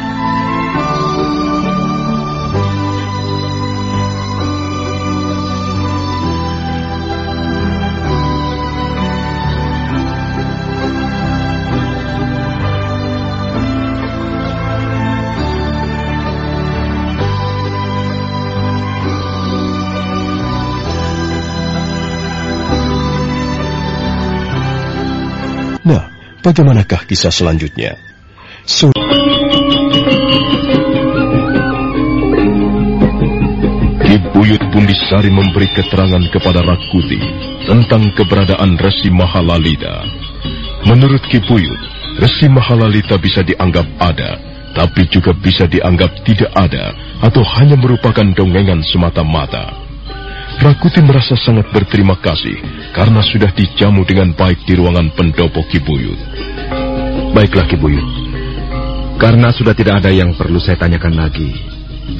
Bagaimanakah kisah selanjutnya? So Buyut Bundisari memberi keterangan kepada Rakuti tentang keberadaan Resi Mahalalita. Menurut Ki Buyut, Resi Mahalalita bisa dianggap ada, tapi juga bisa dianggap tidak ada atau hanya merupakan dongengan semata-mata. Rakuti merasa sangat berterima kasih karena sudah dijamu dengan baik di ruangan pendopo Ki Buyut. Baiklah, Ki Buyut. Karena sudah tidak ada yang perlu saya tanyakan lagi,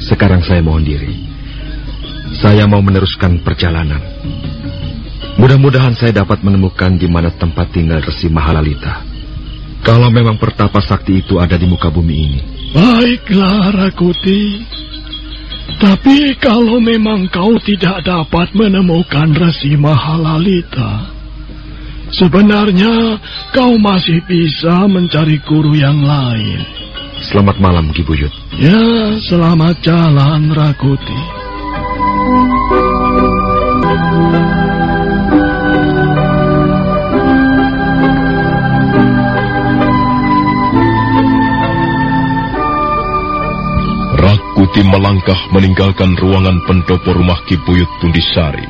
sekarang saya mohon diri. Saya mau meneruskan perjalanan. Mudah-mudahan saya dapat menemukan di mana tempat tinggal Resi Mahalalita. Kalau memang pertapa sakti itu ada di muka bumi ini. Baiklah, Rakuti. Tapi kalau memang kau tidak dapat menemukan Resi Mahalalita, sebenarnya kau masih bisa mencari guru yang lain. Selamat malam, Ki Buyut. Ya, selamat jalan, Rakuti. Rakuti melangkah meninggalkan ruangan pendopo rumah Ki Buyut Pundisari.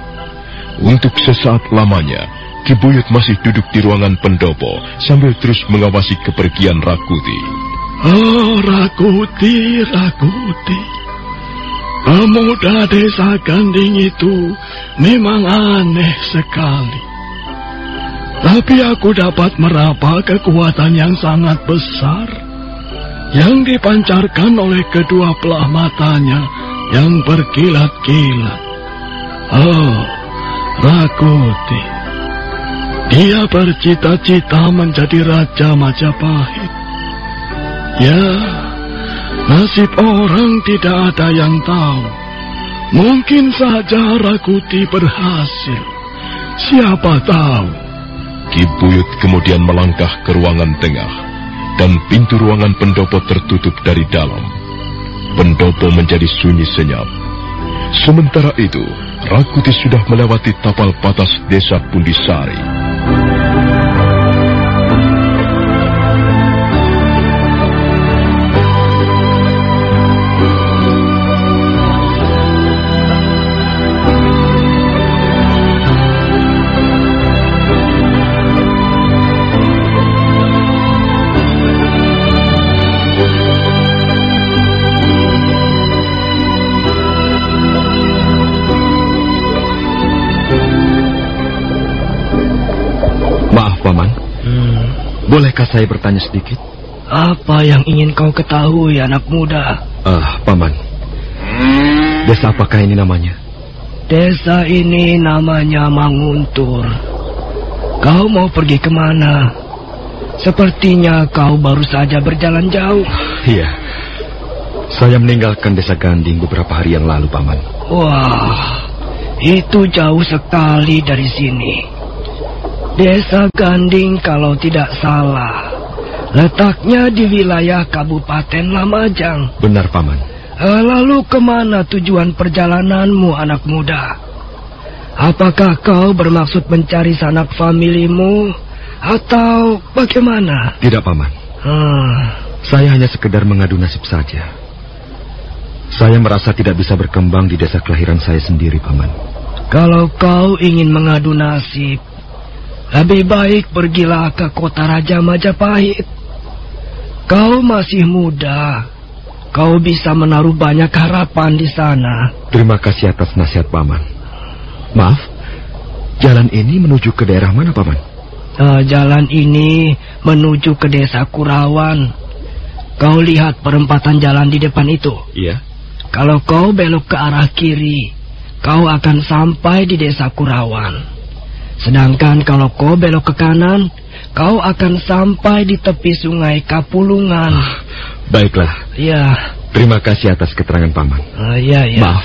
Untuk sesaat lamanya, Ki Buyut masih duduk di ruangan pendopo sambil terus mengawasi kepergian Rakuti. Oh, Rakuti, Rakuti. Pemuda desa Ganding itu memang aneh sekali. Tapi aku dapat meraba kekuatan yang sangat besar yang dipancarkan oleh kedua belah matanya yang berkilat-kilat. Oh, Rakuti, Dia bercita-cita menjadi Raja Majapahit. Ya, nasib orang tidak ada yang tahu. Mungkin saja Rakuti berhasil. Siapa tahu? Ki Buyut kemudian melangkah ke ruangan tengah dan pintu ruangan pendopo tertutup dari dalam. Pendopo menjadi sunyi senyap. Sementara itu, Rakuti sudah melewati tapal batas desa Pundisari. Bolehkah saya bertanya sedikit? Apa yang ingin kau ketahui, anak muda? Ah, Paman. Desa apakah ini namanya? Desa ini namanya Manguntur. Kau mau pergi ke mana? Sepertinya kau baru saja berjalan jauh. Iya. Saya meninggalkan desa Ganding beberapa hari yang lalu, Paman. Wah, itu jauh sekali dari sini. Desa Ganding kalau tidak salah. Letaknya di wilayah Kabupaten Lamajang. Benar, Paman. Eh, Lalu ke mana tujuan perjalananmu anak muda? Apakah kau bermaksud mencari sanak familimu atau bagaimana? Tidak, Paman. Hmm, Saya hanya sekedar mengadu nasib saja. Saya merasa tidak bisa berkembang di desa kelahiran saya sendiri, Paman. kalau kau ingin mengadu nasib, lebih baik pergilah ke kota Raja Majapahit. Kau masih muda. Kau bisa menaruh banyak harapan di sana. Terima kasih atas nasihat, Paman. Maaf, jalan ini menuju ke daerah mana, Paman? Eh, jalan ini menuju ke desa Kurawan. Kau lihat perempatan jalan di depan itu. Iya. Kalau kau belok ke arah kiri, kau akan sampai di desa Kurawan. Sedangkan kalau kau belok ke kanan, kau akan sampai di tepi sungai Kapulungan. Baiklah, Ya, terima kasih atas keterangan Paman. eh, ya, ya. Maaf,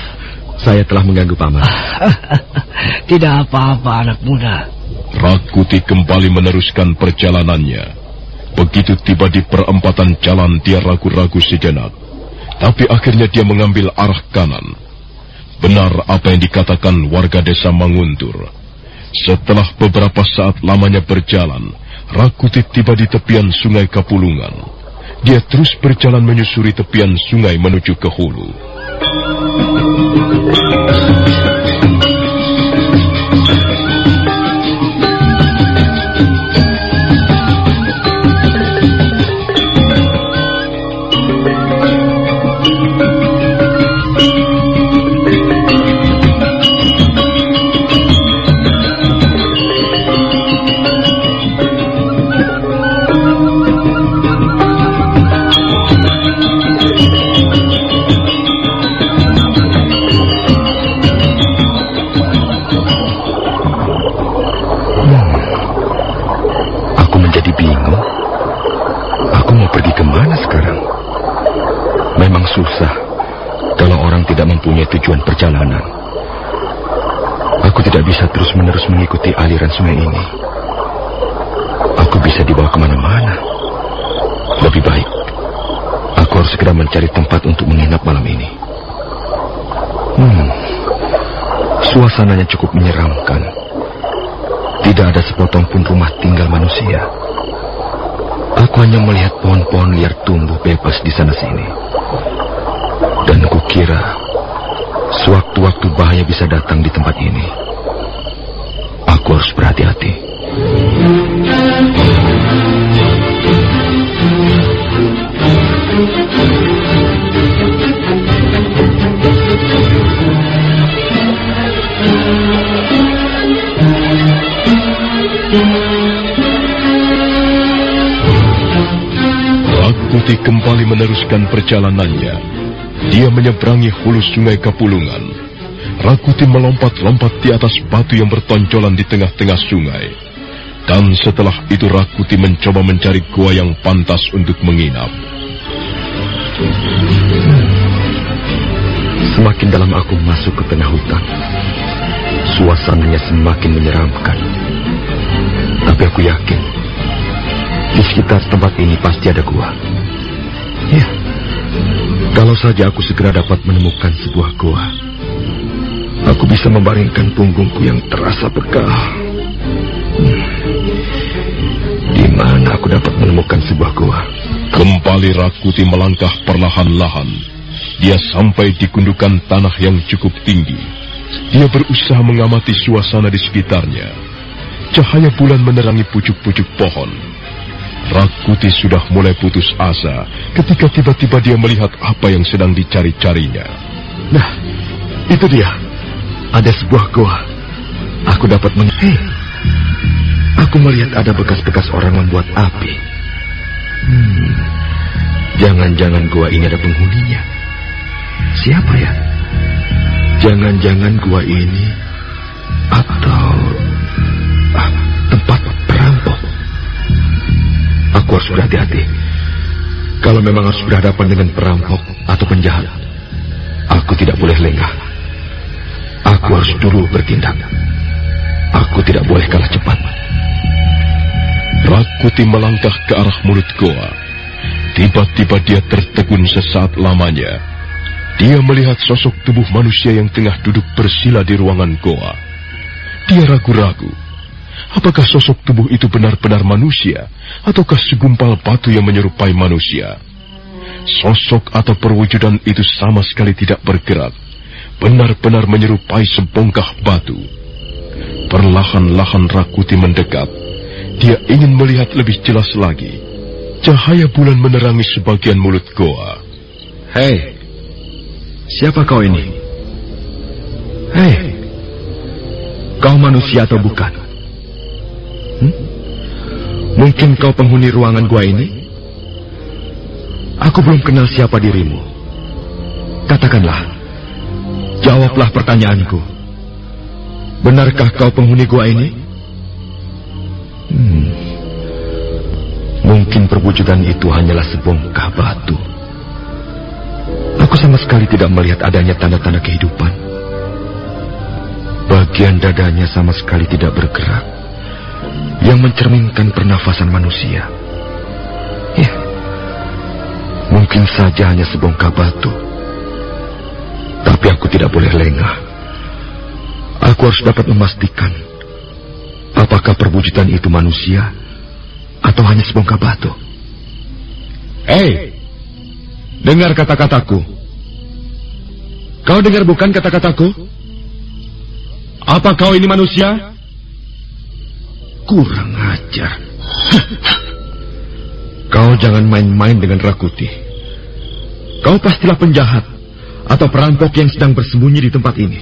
saya telah mengganggu Paman. [laughs] Tidak apa-apa anak muda. Rakuti kembali meneruskan perjalanannya. Begitu tiba di perempatan jalan dia ragu-ragu sejenak. Tapi akhirnya dia mengambil arah kanan. Benar apa yang dikatakan warga desa Manguntur. Setelah beberapa saat lamanya berjalan, Rakuti tiba di tepian sungai Kapulungan. Dia terus berjalan menyusuri tepian sungai menuju ke hulu. Susah kalau orang tidak mempunyai tujuan perjalanan. Aku tidak bisa terus-menerus mengikuti aliran sungai ini. Aku bisa dibawa ke mana-mana. Lebih baik, aku harus segera mencari tempat untuk menginap malam ini. Hmm, suasananya cukup menyeramkan. Tidak ada sepotong pun rumah tinggal manusia. Aku hanya melihat pohon-pohon liar tumbuh bebas di sana sini. Dan kukira sewaktu-waktu bahaya bisa datang di tempat ini. Aku harus berhati-hati. Rakuti kembali meneruskan perjalanannya. Dia menyeberangi hulu sungai Kapulungan. Rakuti melompat-lompat di atas batu yang bertonjolan di tengah-tengah sungai. Dan setelah itu Rakuti mencoba mencari gua yang pantas untuk menginap. Semakin dalam aku masuk ke tengah hutan, suasananya semakin menyeramkan. Tapi aku yakin, di sekitar tempat ini pasti ada gua. Kalau saja aku segera dapat menemukan sebuah gua, aku bisa membaringkan punggungku yang terasa pegal. Hmm. Di mana aku dapat menemukan sebuah gua? Kembali Rakuti melangkah perlahan-lahan. Dia sampai di gundukan tanah yang cukup tinggi. Dia berusaha mengamati suasana di sekitarnya. Cahaya bulan menerangi pucuk-pucuk pohon. Rakuti sudah mulai putus asa ketika tiba-tiba dia melihat apa yang sedang dicari-carinya. Nah, itu dia. Ada sebuah goa. Aku dapat meng... Hei, aku melihat ada bekas-bekas orang membuat api. Hmm, jangan-jangan gua ini ada penghuninya. Siapa ya? Jangan-jangan gua ini berhati-hati. Kalau memang harus berhadapan dengan perampok atau penjahat, aku tidak boleh lengah. Aku harus dulu bertindak. Aku tidak boleh kalah cepat. Rakuti melangkah ke arah mulut goa. Tiba-tiba dia tertegun sesaat lamanya. Dia melihat sosok tubuh manusia yang tengah duduk bersila di ruangan goa. Dia ragu-ragu. Apakah sosok tubuh itu benar-benar manusia, ataukah segumpal batu yang menyerupai manusia? Sosok atau perwujudan itu sama sekali tidak bergerak, benar-benar menyerupai sebongkah batu. Perlahan-lahan Rakuti mendekat. Dia ingin melihat lebih jelas lagi. Cahaya bulan menerangi sebagian mulut goa. Hei, siapa kau ini? Hei, kau manusia atau bukan? Hmm? Mungkin kau penghuni ruangan gua ini? Aku belum kenal siapa dirimu. Katakanlah, jawablah pertanyaanku. Benarkah kau penghuni gua ini? Hmm. Mungkin perwujudan itu hanyalah sebongkah batu. Aku sama sekali tidak melihat adanya tanda-tanda kehidupan. Bagian dadanya sama sekali tidak bergerak, yang mencerminkan pernafasan manusia. Ya, mungkin saja hanya sebongkah batu. Tapi aku tidak boleh lengah. Aku harus dapat memastikan apakah perwujudan itu manusia atau hanya sebongkah batu. Hei, dengar kata-kataku. Kau dengar bukan kata-kataku? Apa kau ini manusia? Kurang ajar. kau jangan main-main dengan Rakuti. Kau pastilah penjahat atau perampok yang sedang bersembunyi di tempat ini.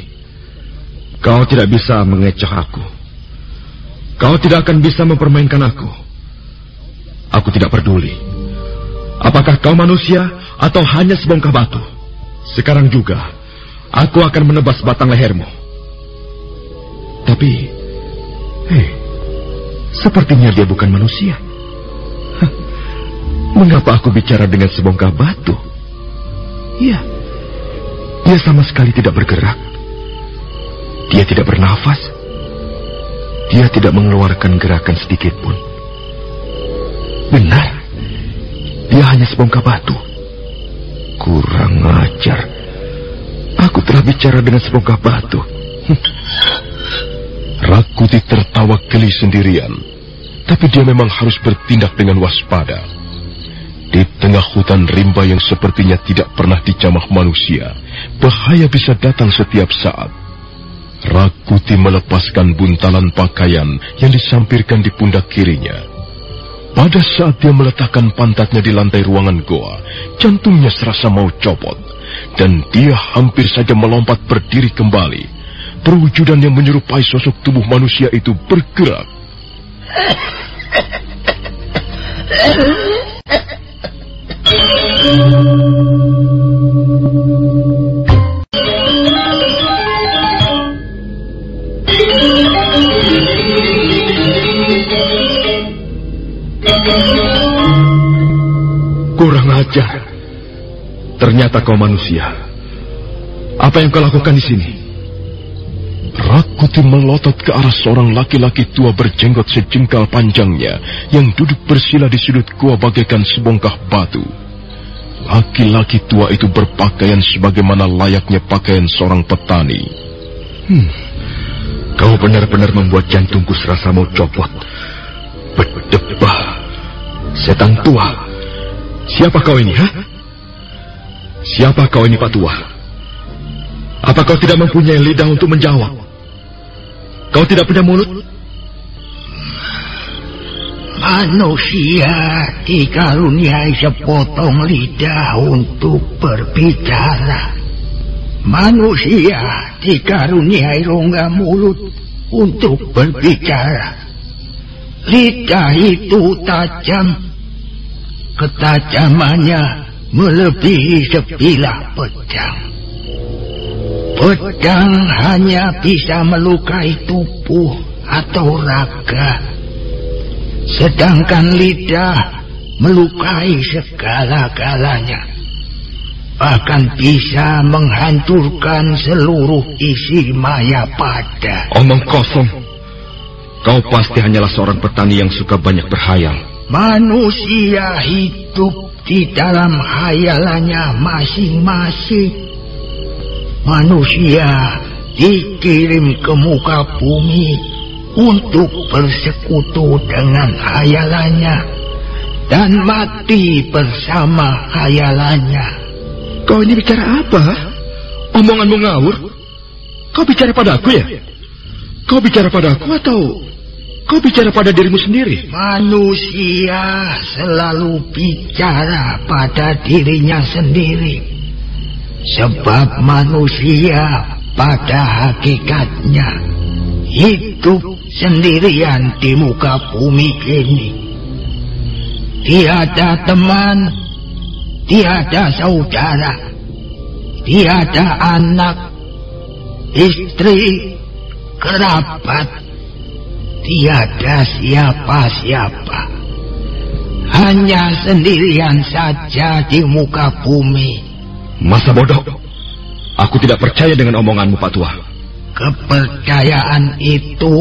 Kau tidak bisa mengecoh aku. Kau tidak akan bisa mempermainkan aku. Aku tidak peduli. Apakah kau manusia atau hanya sebongkah batu? Sekarang juga, aku akan menebas batang lehermu. Tapi, hei, sepertinya dia bukan manusia. Mengapa aku bicara dengan sebongkah batu? Iya, dia sama sekali tidak bergerak. Dia tidak bernafas. Dia tidak mengeluarkan gerakan sedikit pun. Benar, dia hanya sebongkah batu. Kurang ajar. Aku telah bicara dengan sebongkah batu. Rakuti tertawa geli sendirian. Tapi dia memang harus bertindak dengan waspada. Di tengah hutan rimba yang sepertinya tidak pernah dijamah manusia, bahaya bisa datang setiap saat. Rakuti melepaskan buntalan pakaian yang disampirkan di pundak kirinya. Pada saat dia meletakkan pantatnya di lantai ruangan goa, jantungnya serasa mau copot, dan dia hampir saja melompat berdiri kembali perwujudan yang menyerupai sosok tubuh manusia itu bergerak. Kurang ajar. Ternyata kau manusia. Apa yang kau lakukan di sini? Rakuti melotot ke arah seorang laki-laki tua berjenggot sejengkal panjangnya yang duduk bersila di sudut gua bagaikan sebongkah batu. Laki-laki tua itu berpakaian sebagaimana layaknya pakaian seorang petani. Hmm, kau benar-benar membuat jantungku serasa mau copot. Berdebah, setan tua. Siapa kau ini, ha? Siapa kau ini, Pak Tua? Apa kau tidak mempunyai lidah untuk menjawab? Kau tidak punya mulut? Manusia dikaruniai sepotong lidah untuk berbicara. Manusia dikaruniai rongga mulut untuk berbicara. Lidah itu tajam. Ketajamannya melebihi sebilah pedang. Pedang hanya bisa melukai tubuh atau raga. Sedangkan lidah melukai segala-galanya. Bahkan bisa menghancurkan seluruh isi maya pada. Omong kosong. Kau pasti hanyalah seorang petani yang suka banyak berhayal. Manusia hidup di dalam hayalannya masing-masing. Manusia dikirim ke muka bumi untuk bersekutu dengan hayalannya dan mati bersama hayalannya. Kau ini bicara apa? Omonganmu ngawur? Kau bicara padaku ya? Kau bicara padaku atau kau bicara pada dirimu sendiri? Manusia selalu bicara pada dirinya sendiri. Sebab manusia pada hakikatnya hidup sendirian di muka bumi ini. Tiada teman, tiada saudara, tiada anak, istri, kerabat, tiada siapa-siapa. Hanya sendirian saja di muka bumi. Masa bodoh. Aku tidak percaya dengan omonganmu, Pak Tua. Kepercayaan itu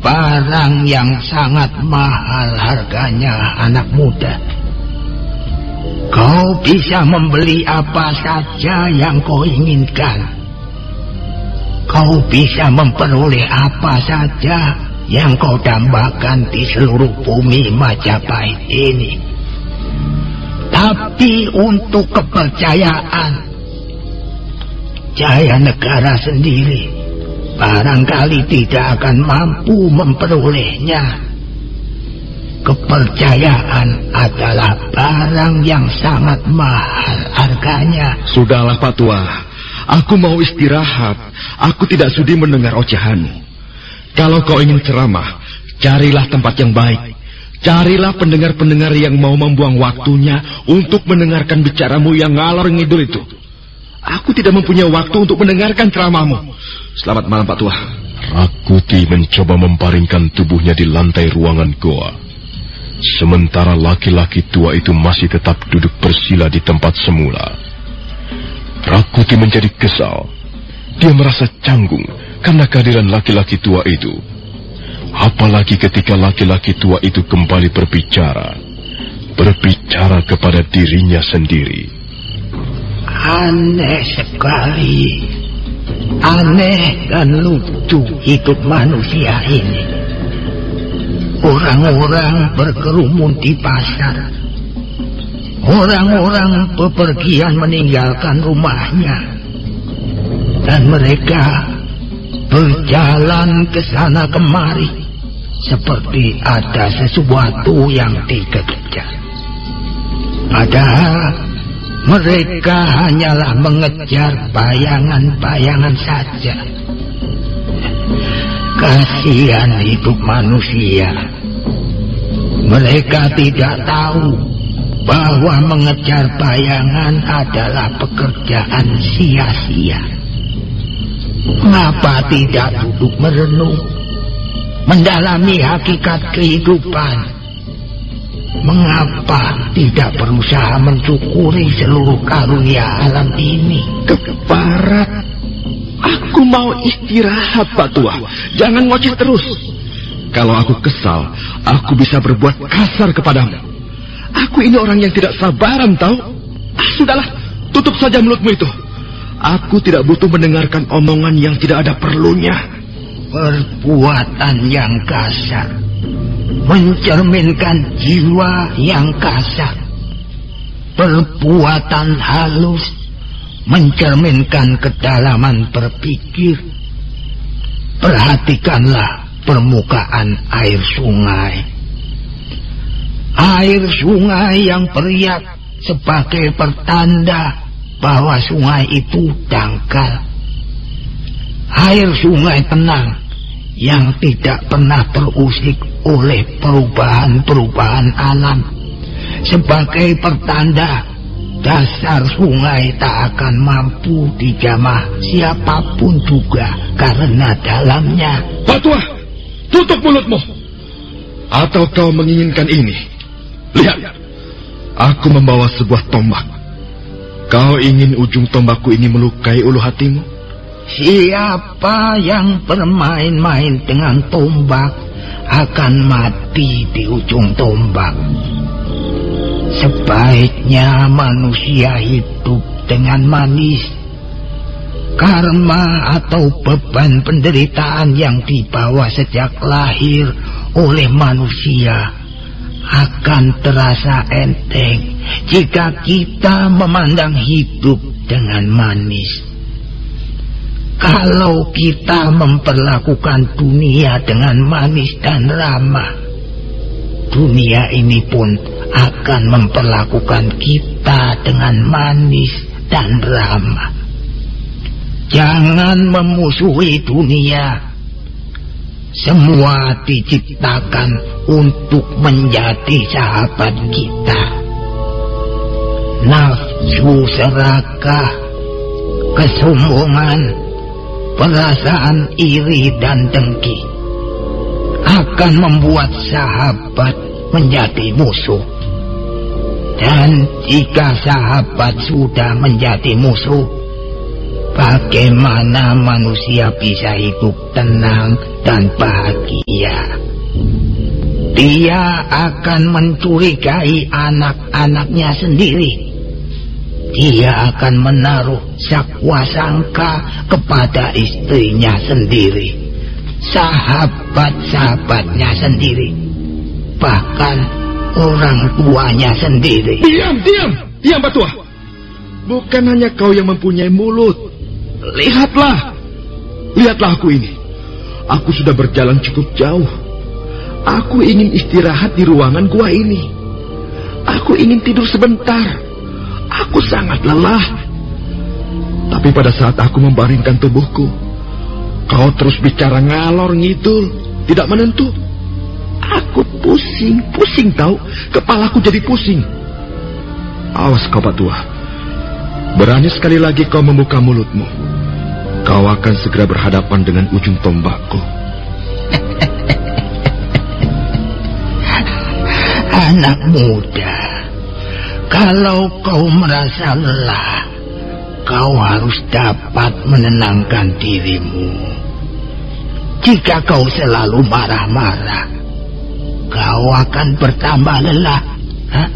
barang yang sangat mahal harganya anak muda. Kau bisa membeli apa saja yang kau inginkan. Kau bisa memperoleh apa saja yang kau dambakan di seluruh bumi Majapahit ini. Tapi untuk kepercayaan Jaya negara sendiri barangkali tidak akan mampu memperolehnya. Kepercayaan adalah barang yang sangat mahal harganya. Sudahlah Pak Tua, aku mau istirahat. Aku tidak sudi mendengar ocehanmu. Kalau kau ingin ceramah, carilah tempat yang baik. Carilah pendengar-pendengar yang mau membuang waktunya untuk mendengarkan bicaramu yang ngalor ngidul itu. Aku tidak mempunyai waktu untuk mendengarkan ceramahmu. Selamat malam, Pak Tua. Rakuti mencoba memparingkan tubuhnya di lantai ruangan goa. Sementara laki-laki tua itu masih tetap duduk bersila di tempat semula. Rakuti menjadi kesal. Dia merasa canggung karena kehadiran laki-laki tua itu. Apalagi ketika laki-laki tua itu kembali berbicara. Berbicara kepada dirinya sendiri. Aneh sekali. Aneh dan lucu hidup manusia ini. Orang-orang berkerumun di pasar. Orang-orang bepergian meninggalkan rumahnya. Dan mereka berjalan ke sana kemari. Seperti ada sesuatu yang dikejar. Padahal mereka hanyalah mengejar bayangan-bayangan saja. Kasihan hidup manusia. Mereka tidak tahu bahwa mengejar bayangan adalah pekerjaan sia-sia. Mengapa tidak duduk merenung, mendalami hakikat kehidupan, Mengapa tidak berusaha mencukuri seluruh karunia alam ini? Ke barat. Aku mau istirahat, Pak Tua. Jangan ngoceh terus. Kalau aku kesal, aku bisa berbuat kasar kepadamu. Aku ini orang yang tidak sabaran, tahu? Ah, sudahlah, tutup saja mulutmu itu. Aku tidak butuh mendengarkan omongan yang tidak ada perlunya. Perbuatan yang kasar mencerminkan jiwa yang kasar. Perbuatan halus mencerminkan kedalaman berpikir. Perhatikanlah permukaan air sungai. Air sungai yang periak sebagai pertanda bahwa sungai itu dangkal. Air sungai tenang yang tidak pernah terusik oleh perubahan-perubahan alam sebagai pertanda dasar sungai tak akan mampu dijamah siapa pun juga karena dalamnya. Patua, tutup mulutmu. Atau kau menginginkan ini? Lihat, aku membawa sebuah tombak. Kau ingin ujung tombakku ini melukai ulu hatimu? Siapa yang bermain-main dengan tombak akan mati di ujung tombak. Sebaiknya manusia hidup dengan manis. Karma atau beban penderitaan yang dibawa sejak lahir oleh manusia akan terasa enteng jika kita memandang hidup dengan manis. Kalau kita memperlakukan dunia dengan manis dan ramah, dunia ini pun akan memperlakukan kita dengan manis dan ramah. Jangan memusuhi dunia. Semua diciptakan untuk menjadi sahabat kita. Nafsu serakah, kesombongan, perasaan iri dan dengki akan membuat sahabat menjadi musuh. Dan jika sahabat sudah menjadi musuh, bagaimana manusia bisa hidup tenang dan bahagia? Dia akan mencurigai anak-anaknya sendiri. Dia akan menaruh sakwa sangka kepada istrinya sendiri, sahabat-sahabatnya sendiri, bahkan orang tuanya sendiri. Diam, diam, diam Batua. Bukan hanya kau yang mempunyai mulut. Lihatlah, lihatlah aku ini. Aku sudah berjalan cukup jauh. Aku ingin istirahat di ruangan gua ini. Aku ingin tidur sebentar. Aku sangat lelah. Tapi pada saat aku membaringkan tubuhku, kau terus bicara ngalor ngidul, tidak menentu. Aku pusing, pusing tahu. Kepalaku jadi pusing. Awas kau Patua. Berani sekali lagi kau membuka mulutmu. Kau akan segera berhadapan dengan ujung tombakku. Anak muda, kalau kau merasa lelah, kau harus dapat menenangkan dirimu. Jika kau selalu marah-marah, kau akan bertambah lelah. [laughs]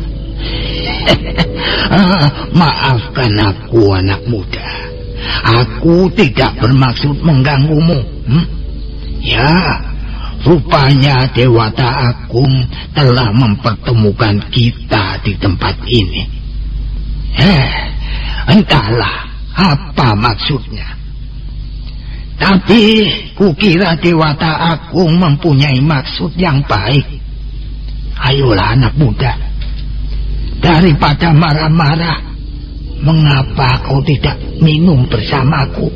Ah, Maafkan aku anak muda. Aku tidak bermaksud mengganggumu. Hmm? Ya, rupanya Dewata Agung telah mempertemukan kita di tempat ini. Eh, entahlah apa maksudnya. Tapi kukira Dewata Agung mempunyai maksud yang baik. Ayolah anak muda. Daripada marah-marah, mengapa kau tidak minum bersamaku? [laughs]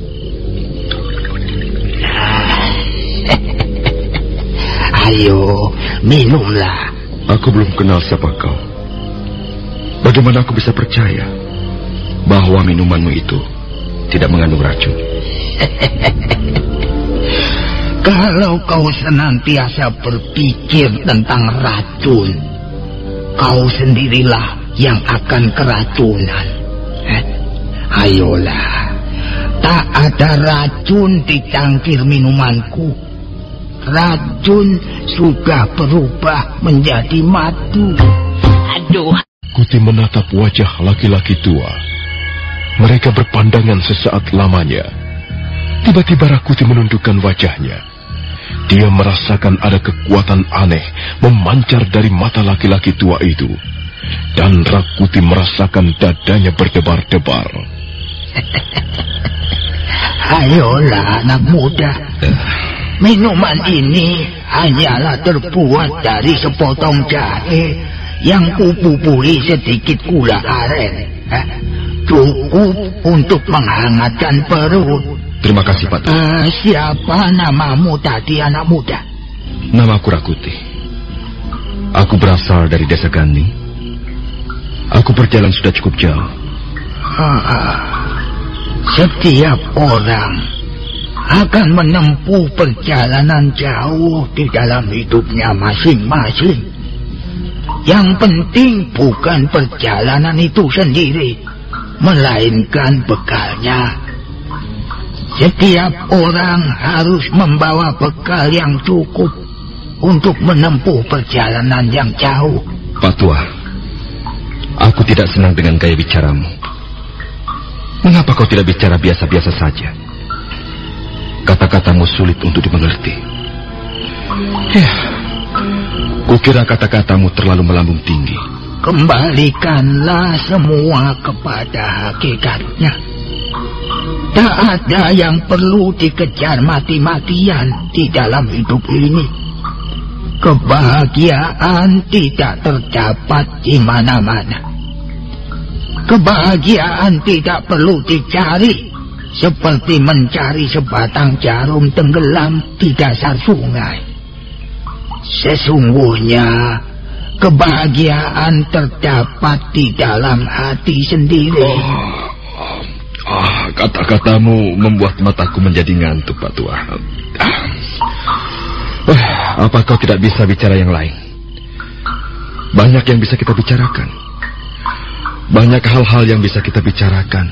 Ayo, minumlah. Aku belum kenal siapa kau. Bagaimana aku bisa percaya bahwa minumanmu itu tidak mengandung racun? [laughs] Kalau kau senantiasa berpikir tentang racun, kau sendirilah yang akan keracunan. Eh, ayolah, tak ada racun di cangkir minumanku. Racun sudah berubah menjadi madu. Aduh. Kuti menatap wajah laki-laki tua. Mereka berpandangan sesaat lamanya. Tiba-tiba Rakuti menundukkan wajahnya. Dia merasakan ada kekuatan aneh memancar dari mata laki-laki tua itu. Dan Rakuti merasakan dadanya berdebar-debar. [laughs] Ayolah anak muda. Minuman ini hanyalah terbuat dari sepotong jahe yang kububuri sedikit gula aren. Cukup untuk menghangatkan perut. Terima kasih, Pak. Uh, siapa namamu tadi, anak muda? Namaku Rakuti. Aku berasal dari desa Ganding. Aku berjalan sudah cukup jauh. Uh, setiap orang akan menempuh perjalanan jauh di dalam hidupnya masing-masing. Yang penting bukan perjalanan itu sendiri, melainkan bekalnya. Setiap orang harus membawa bekal yang cukup untuk menempuh perjalanan yang jauh. Pak Tua, aku tidak senang dengan gaya bicaramu. Mengapa kau tidak bicara biasa-biasa saja? Kata-katamu sulit untuk dimengerti. Ya, kukira kata-katamu terlalu melambung tinggi. Kembalikanlah semua kepada hakikatnya. Tak ada yang perlu dikejar mati-matian di dalam hidup ini. Kebahagiaan tidak terdapat di mana-mana. Kebahagiaan tidak perlu dicari seperti mencari sebatang jarum tenggelam di dasar sungai. Sesungguhnya kebahagiaan terdapat di dalam hati sendiri. Oh. Ah, kata-katamu membuat mataku menjadi ngantuk, Pak Tua. Ah. Apa kau tidak bisa bicara yang lain? Banyak yang bisa kita bicarakan. Banyak hal-hal yang bisa kita bicarakan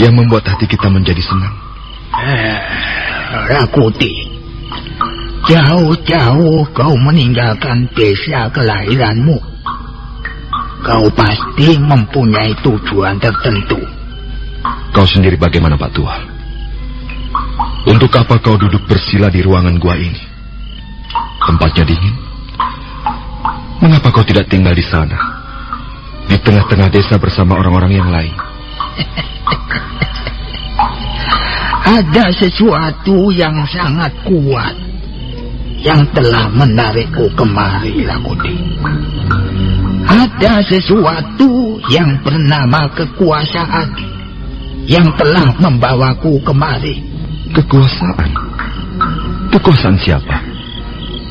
yang membuat hati kita menjadi senang. Eh, Rakuti, jauh-jauh kau meninggalkan desa kelahiranmu. Kau pasti mempunyai tujuan tertentu. Kau sendiri bagaimana Pak Tua? Untuk apa kau duduk bersila di ruangan gua ini? Tempatnya dingin. Mengapa kau tidak tinggal di sana? Di tengah-tengah desa bersama orang-orang yang lain. Ada sesuatu yang sangat kuat yang telah menarikku kemari, Lakuti. Ada sesuatu yang bernama kekuasaan yang telah membawaku kemari. Kekuasaan? Kekuasaan siapa?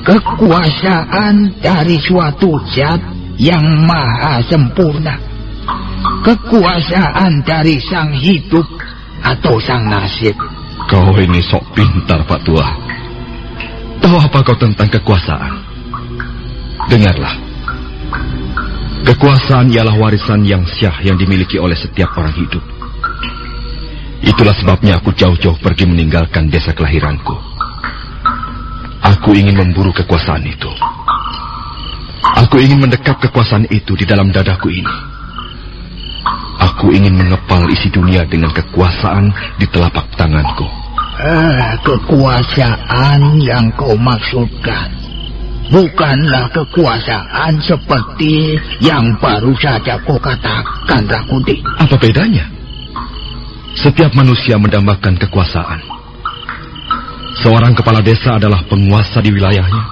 Kekuasaan dari suatu zat yang maha sempurna. Kekuasaan dari sang hidup atau sang nasib. Kau ini sok pintar, Pak Tua. Tahu apa kau tentang kekuasaan? Dengarlah. Kekuasaan ialah warisan yang syah yang dimiliki oleh setiap orang hidup. Itulah sebabnya aku jauh-jauh pergi meninggalkan desa kelahiranku. Aku ingin memburu kekuasaan itu. Aku ingin mendekap kekuasaan itu di dalam dadaku ini. Aku ingin mengepal isi dunia dengan kekuasaan di telapak tanganku. Ah, kekuasaan yang kau maksudkan bukanlah kekuasaan seperti yang baru saja kau katakan, Rakuti. Apa bedanya? Setiap manusia mendambakan kekuasaan. Seorang kepala desa adalah penguasa di wilayahnya.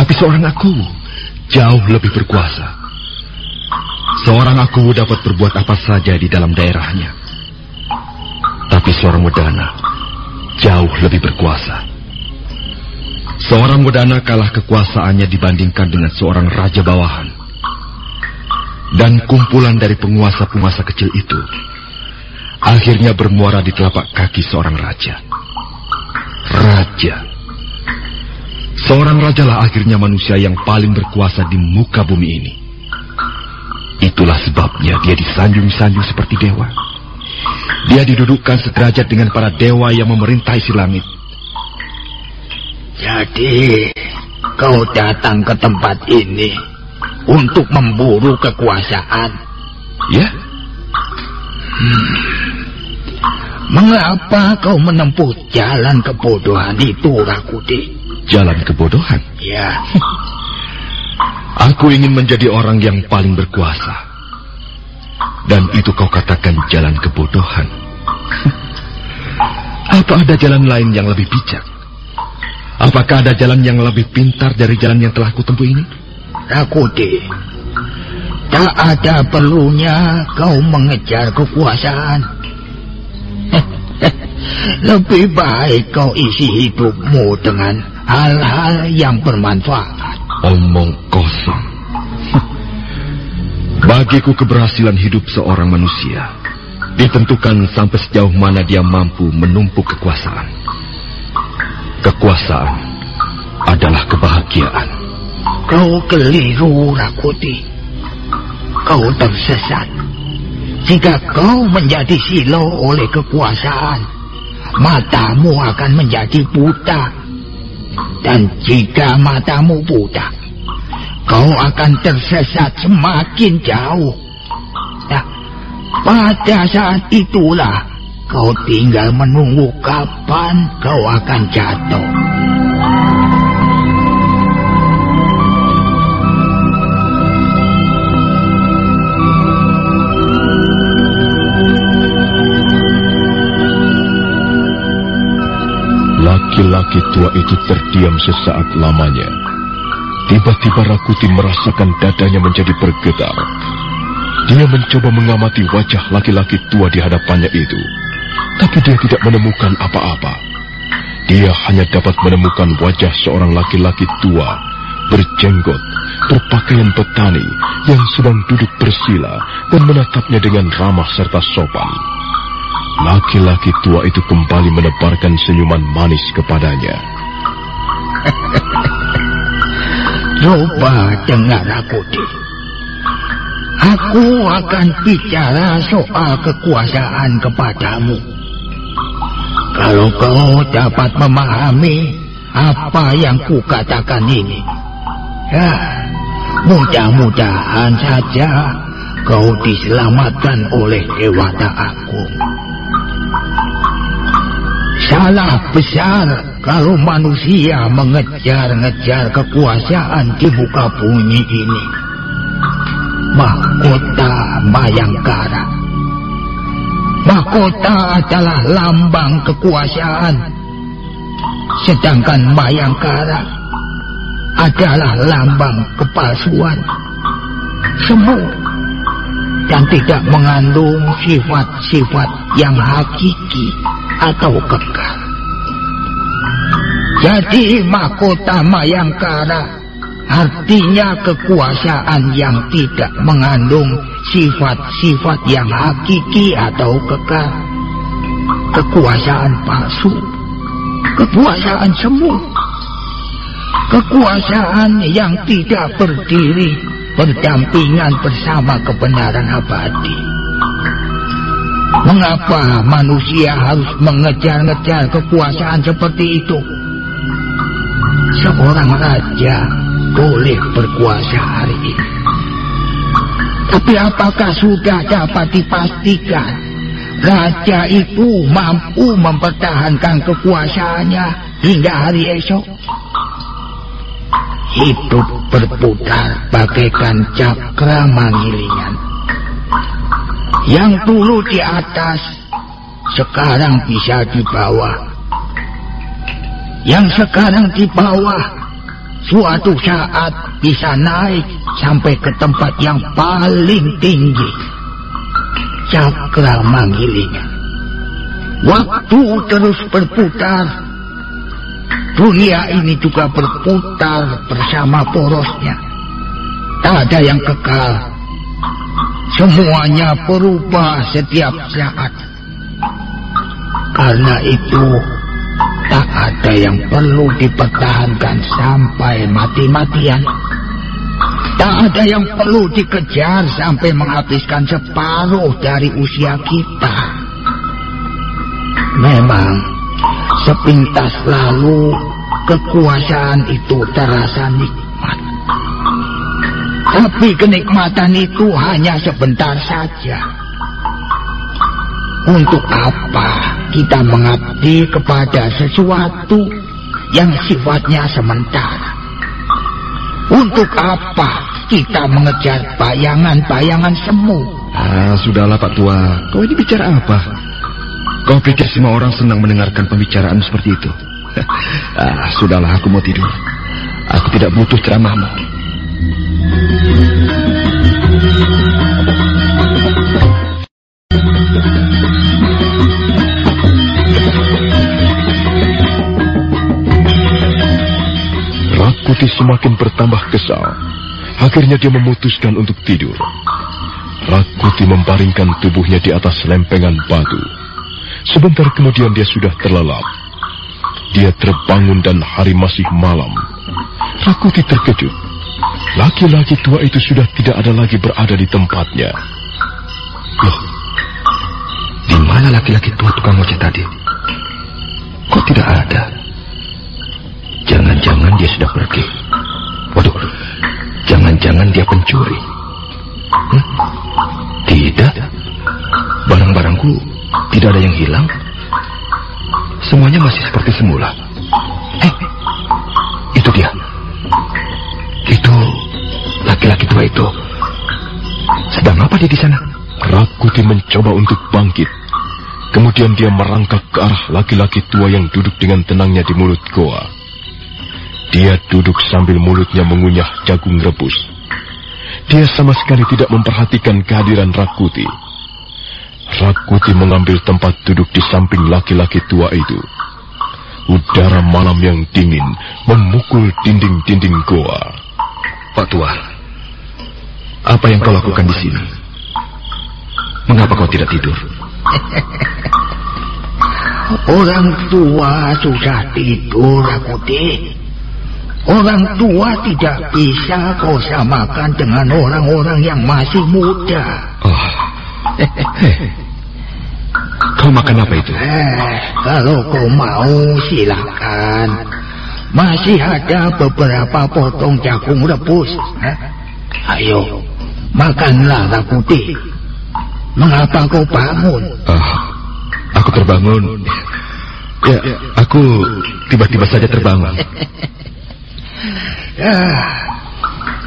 Tapi seorang aku jauh lebih berkuasa. Seorang aku dapat berbuat apa saja di dalam daerahnya. Tapi seorang Wedana jauh lebih berkuasa. Seorang Wedana kalah kekuasaannya dibandingkan dengan seorang raja bawahan. Dan kumpulan dari penguasa-penguasa kecil itu akhirnya bermuara di telapak kaki seorang raja. Raja. Seorang rajalah akhirnya manusia yang paling berkuasa di muka bumi ini. Itulah sebabnya dia disanjung-sanjung seperti dewa. Dia didudukkan sederajat dengan para dewa yang memerintai si langit. Jadi, kau datang ke tempat ini untuk memburu kekuasaan. Ya? Hmm. Mengapa kau menempuh jalan kebodohan itu, Rakudi? Jalan kebodohan? Ya. [laughs] Aku ingin menjadi orang yang paling berkuasa. Dan itu kau katakan jalan kebodohan. Apa ada jalan lain yang lebih bijak? Apakah ada jalan yang lebih pintar dari jalan yang telah kutempuh ini? Rakudi, tak ada perlunya kau mengejar kekuasaan. [laughs] Lebih baik kau isi hidupmu dengan hal-hal yang bermanfaat. Omong kosong. Bagiku keberhasilan hidup seorang manusia ditentukan sampai sejauh mana dia mampu menumpuk kekuasaan. Kekuasaan adalah kebahagiaan. Kau keliru, Rakuti. Kau tersesat. Jika kau menjadi silo oleh kekuasaan, matamu akan menjadi buta. Dan jika matamu buta, kau akan tersesat semakin jauh. Nah, pada saat itulah kau tinggal menunggu kapan kau akan jatuh. Laki-laki tua itu terdiam sesaat lamanya. Tiba-tiba Rakuti merasakan dadanya menjadi bergetar. Dia mencoba mengamati wajah laki-laki tua di hadapannya itu. Tapi dia tidak menemukan apa-apa. Dia hanya dapat menemukan wajah seorang laki-laki tua, berjenggot, berpakaian petani, yang sedang duduk bersila dan menatapnya dengan ramah serta sopan. Laki-laki tua itu kembali menebarkan senyuman manis kepadanya. [laughs] Coba dengar aku, Di. Aku akan bicara soal kekuasaan kepadamu. Kalau kau dapat memahami apa yang kukatakan ini, ya, mudah-mudahan saja kau diselamatkan oleh Dewata Agung. Salah besar kalau manusia mengejar-ngejar kekuasaan di muka bumi ini. Mahkota Bayangkara. Mahkota adalah lambang kekuasaan. Sedangkan Bayangkara adalah lambang kepalsuan. Semu dan tidak mengandung sifat-sifat yang hakiki atau kekal. Jadi mahkota Mayangkara artinya kekuasaan yang tidak mengandung sifat-sifat yang hakiki atau kekal. Kekuasaan palsu, kekuasaan semu, kekuasaan yang tidak berdiri berdampingan bersama kebenaran abadi. Mengapa manusia harus mengejar-ngejar kekuasaan seperti itu? Seorang raja boleh berkuasa hari ini. Tapi apakah sudah dapat dipastikan raja itu mampu mempertahankan kekuasaannya hingga hari esok? Hidup berputar bagaikan cakra mangilingan. Yang dulu di atas, sekarang bisa di bawah. Yang sekarang di bawah, suatu saat bisa naik sampai ke tempat yang paling tinggi. Cakra mangilingan. Waktu terus berputar Dunia ini juga berputar bersama porosnya. Tak ada yang kekal. Semuanya berubah setiap saat. Karena itu, tak ada yang perlu dipertahankan sampai mati-matian. Tak ada yang perlu dikejar sampai menghabiskan separuh dari usia kita. Memang, sepintas lalu kekuasaan itu terasa nikmat. Tapi kenikmatan itu hanya sebentar saja. Untuk apa kita mengabdi kepada sesuatu yang sifatnya sementara? Untuk apa kita mengejar bayangan-bayangan semu? Ah, sudahlah Pak Tua. Kau ini bicara apa? Kau pikir semua orang senang mendengarkan pembicaraan seperti itu? [laughs] ah, sudahlah, aku mau tidur. Aku tidak butuh ceramahmu. Rakuti semakin bertambah kesal. Akhirnya dia memutuskan untuk tidur. Rakuti membaringkan tubuhnya di atas lempengan batu. Sebentar kemudian dia sudah terlelap. Dia terbangun dan hari masih malam. Rakuti terkejut. Laki-laki tua itu sudah tidak ada lagi berada di tempatnya. Loh, di mana laki-laki tua tukang ojek tadi? Kok tidak ada? Jangan-jangan dia sudah pergi. Waduh, jangan-jangan dia pencuri. Hmm? Tidak, barang-barangku tidak ada yang hilang. Semuanya masih seperti semula. Eh, itu dia. Itu laki-laki tua itu. Sedang apa dia di sana? Rakuti mencoba untuk bangkit. Kemudian dia merangkak ke arah laki-laki tua yang duduk dengan tenangnya di mulut goa. Dia duduk sambil mulutnya mengunyah jagung rebus. Dia sama sekali tidak memperhatikan kehadiran Rakuti. Rakuti mengambil tempat duduk di samping laki-laki tua itu. Udara malam yang dingin memukul dinding-dinding goa. Pak Tua, apa yang kau lakukan di sini? Mengapa kau tidak tidur? Orang tua sudah tidur, Rakuti. Orang tua tidak bisa kau samakan dengan orang-orang yang masih muda. Oh, kau makan apa itu? Eh, kalau kau mau silakan. Masih ada beberapa potong jagung rebus. Eh? Ayo, makanlah Rakuti. Mengapa kau bangun? Oh, aku terbangun. Ya, aku tiba-tiba saja terbangun. [laughs] ya,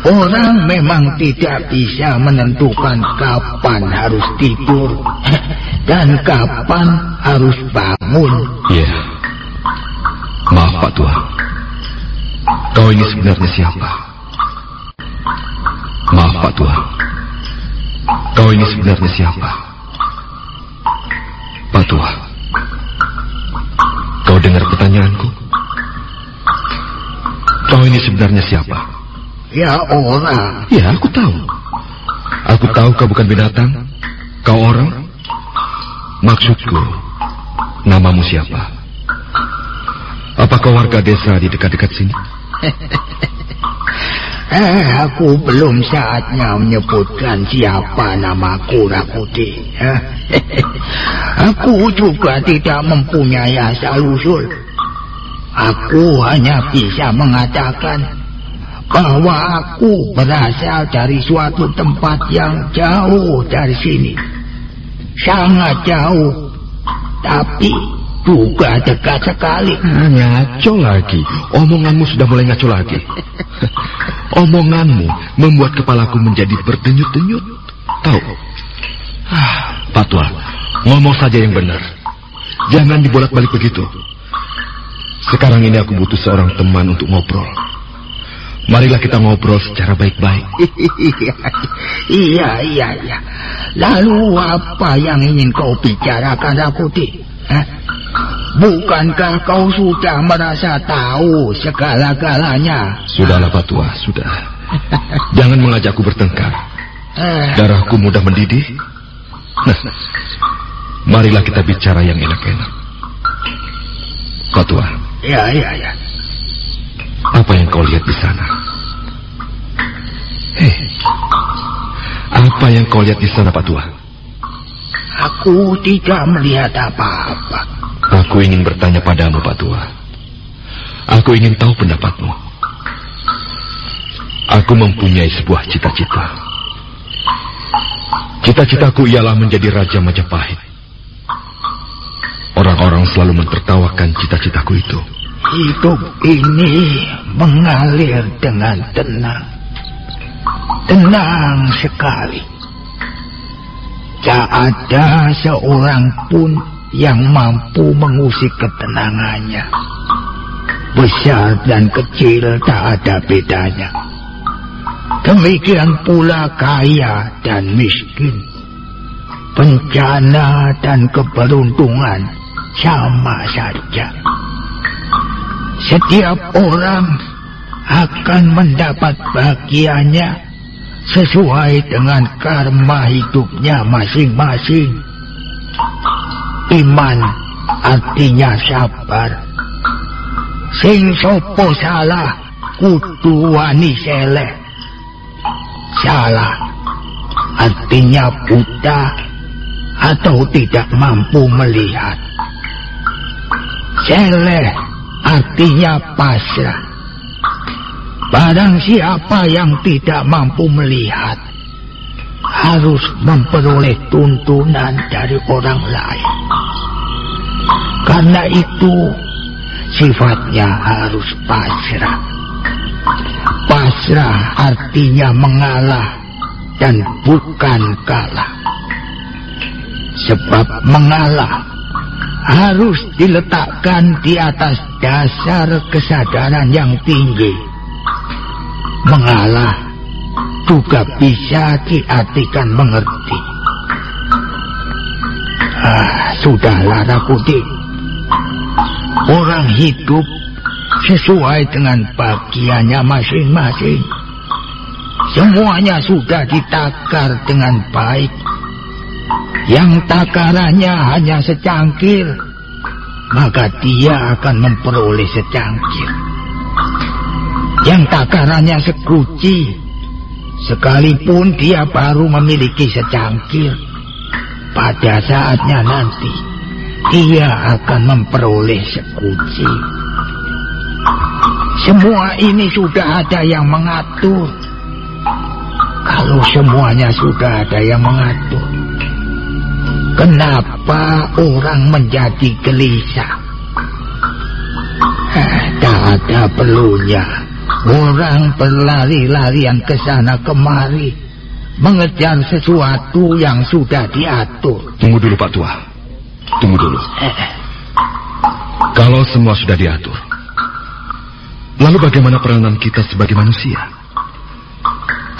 orang memang tidak bisa menentukan kapan harus tidur [laughs] dan kapan harus bangun. Iya. Maaf Pak Tua. Kau ini sebenarnya siapa? Maaf Pak Tua. Kau ini sebenarnya siapa? Pak Tua. Kau dengar pertanyaanku? Kau ini sebenarnya siapa? Ya orang. Ya, aku tahu. Aku tahu kau bukan binatang. Kau orang. Maksudku, namamu siapa? Apa kau warga desa di dekat-dekat sini? [laughs] Eh, aku belum saatnya menyebutkan siapa namaku Rakuti. Eh, [laughs] aku juga tidak mempunyai asal-usul. Aku hanya bisa mengatakan bahwa aku berasal dari suatu tempat yang jauh dari sini. Sangat jauh. Tapi juga dekat sekali. Ah, ngaco lagi. Omonganmu sudah mulai ngaco lagi. [laughs] Omonganmu membuat kepalaku menjadi berdenyut-denyut. Tahu? Ah, Pak Tua, ngomong saja yang benar. Jangan dibolak-balik begitu. Sekarang ini aku butuh seorang teman untuk ngobrol. Marilah kita ngobrol secara baik-baik. [laughs] iya, iya, iya. Lalu apa yang ingin kau bicarakan, Rakuti? Hah? Bukankah kau sudah merasa tahu segala-galanya? Sudahlah, Pak Tua, sudah. Jangan mengajakku bertengkar. Darahku mudah mendidih. Nah, marilah kita bicara yang enak-enak. Pak Tua, Ya, ya, ya. Apa yang kau lihat di sana? Hei, apa yang kau lihat di sana, Pak Tua? Aku tidak melihat apa-apa. Aku ingin bertanya padamu, Pak Tua. Aku ingin tahu pendapatmu. Aku mempunyai sebuah cita-cita. Cita-citaku ialah menjadi Raja Majapahit. Orang-orang selalu mentertawakan cita-citaku itu. Hidup ini mengalir dengan tenang. Tenang sekali. Tak ada seorang pun yang mampu mengusik ketenangannya. Besar dan kecil tak ada bedanya. Demikian pula kaya dan miskin. Bencana dan keberuntungan sama saja. Setiap orang akan mendapat bagiannya sesuai dengan karma hidupnya masing-masing. Iman artinya sabar. Sing sopo salah kudu wani seleh. Salah artinya buta atau tidak mampu melihat. Seleh artinya pasrah. Barang siapa yang tidak mampu melihat harus memperoleh tuntunan dari orang lain. Karena itu sifatnya harus pasrah. Pasrah artinya mengalah dan bukan kalah. Sebab mengalah harus diletakkan di atas dasar kesadaran yang tinggi. Mengalah juga bisa diartikan mengerti. Ah, sudahlah Rakuti. Orang hidup sesuai dengan bagiannya masing-masing. Semuanya sudah ditakar dengan baik. Yang takarannya hanya secangkir, maka dia akan memperoleh secangkir. Yang takarannya sekuci, sekalipun dia baru memiliki secangkir, pada saatnya nanti dia akan memperoleh sekuci. Semua ini sudah ada yang mengatur. Kalau semuanya sudah ada yang mengatur, kenapa orang menjadi gelisah? Eh, tak ada perlunya. Orang berlari-larian ke sana kemari, mengejar sesuatu yang sudah diatur. Tunggu dulu Pak Tua. Tunggu dulu. Kalau semua sudah diatur, lalu bagaimana peranan kita sebagai manusia?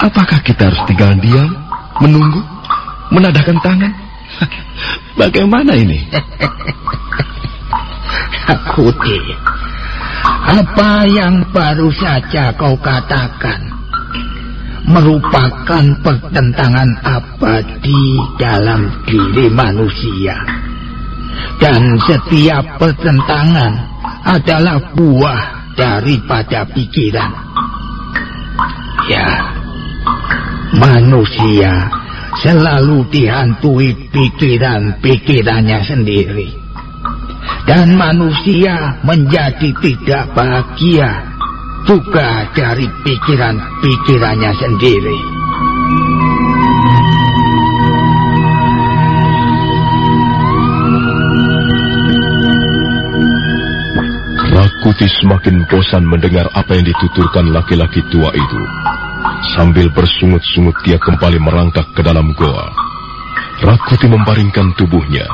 Apakah kita harus tinggal diam, menunggu, menadahkan tangan? [laughs] Bagaimana ini? Kuti, apa yang baru saja kau katakan merupakan pertentangan abadi dalam diri manusia. Dan setiap pertentangan adalah buah daripada pikiran. Ya, manusia selalu dihantui pikiran-pikirannya sendiri. Dan manusia menjadi tidak bahagia juga dari pikiran-pikirannya sendiri. Rakuti semakin bosan mendengar apa yang dituturkan laki-laki tua itu. Sambil bersungut-sungut dia kembali merangkak ke dalam goa. Rakuti membaringkan tubuhnya,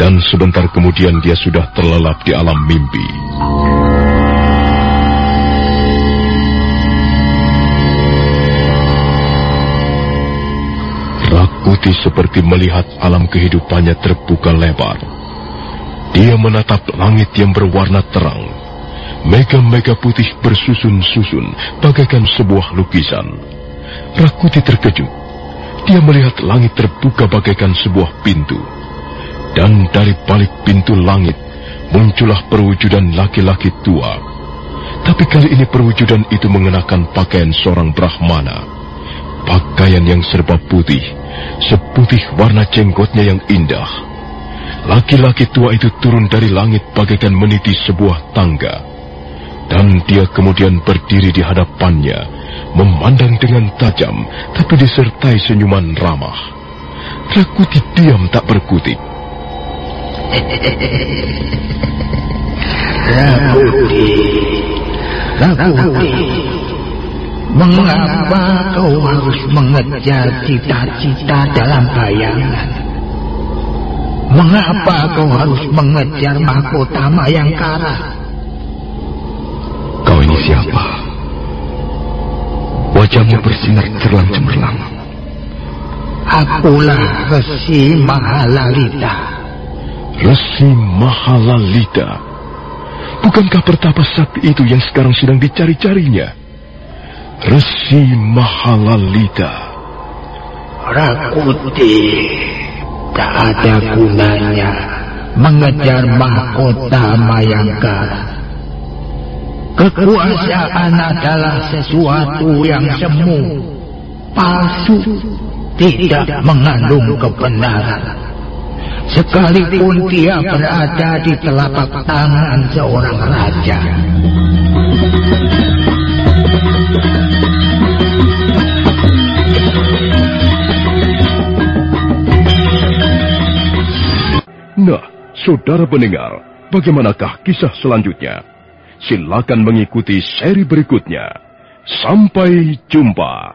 dan sebentar kemudian dia sudah terlelap di alam mimpi. Rakuti seperti melihat alam kehidupannya terbuka lebar. Dia menatap langit yang berwarna terang. Mega-mega putih bersusun-susun bagaikan sebuah lukisan. Rakuti terkejut. Dia melihat langit terbuka bagaikan sebuah pintu. Dan dari balik pintu langit muncullah perwujudan laki-laki tua. Tapi kali ini perwujudan itu mengenakan pakaian seorang Brahmana. Pakaian yang serba putih, seputih warna jenggotnya yang indah. Laki-laki tua itu turun dari langit bagaikan meniti sebuah tangga. Dan dia kemudian berdiri di hadapannya, memandang dengan tajam, tapi disertai senyuman ramah. Rakuti diam tak berkutik. [laughs] Rakuti, Rakuti, mengapa kau harus mengejar cita-cita dalam bayangan? Mengapa kau harus mengejar mahkota Mayangkara? Ini siapa? Wajahmu bersinar cerlang cemerlang. Akulah Resi Mahalalita. Resi Mahalalita. Bukankah pertapa sakti itu yang sekarang sedang dicari-carinya? Resi Mahalalita. Rakuti, tak ada gunanya mengejar mahkota Mayangkara. Kekuasaan adalah sesuatu yang semu, palsu, tidak mengandung kebenaran. Sekalipun dia berada di telapak tangan seorang raja. Nah, saudara pendengar, bagaimanakah kisah selanjutnya? Silakan mengikuti seri berikutnya. Sampai jumpa.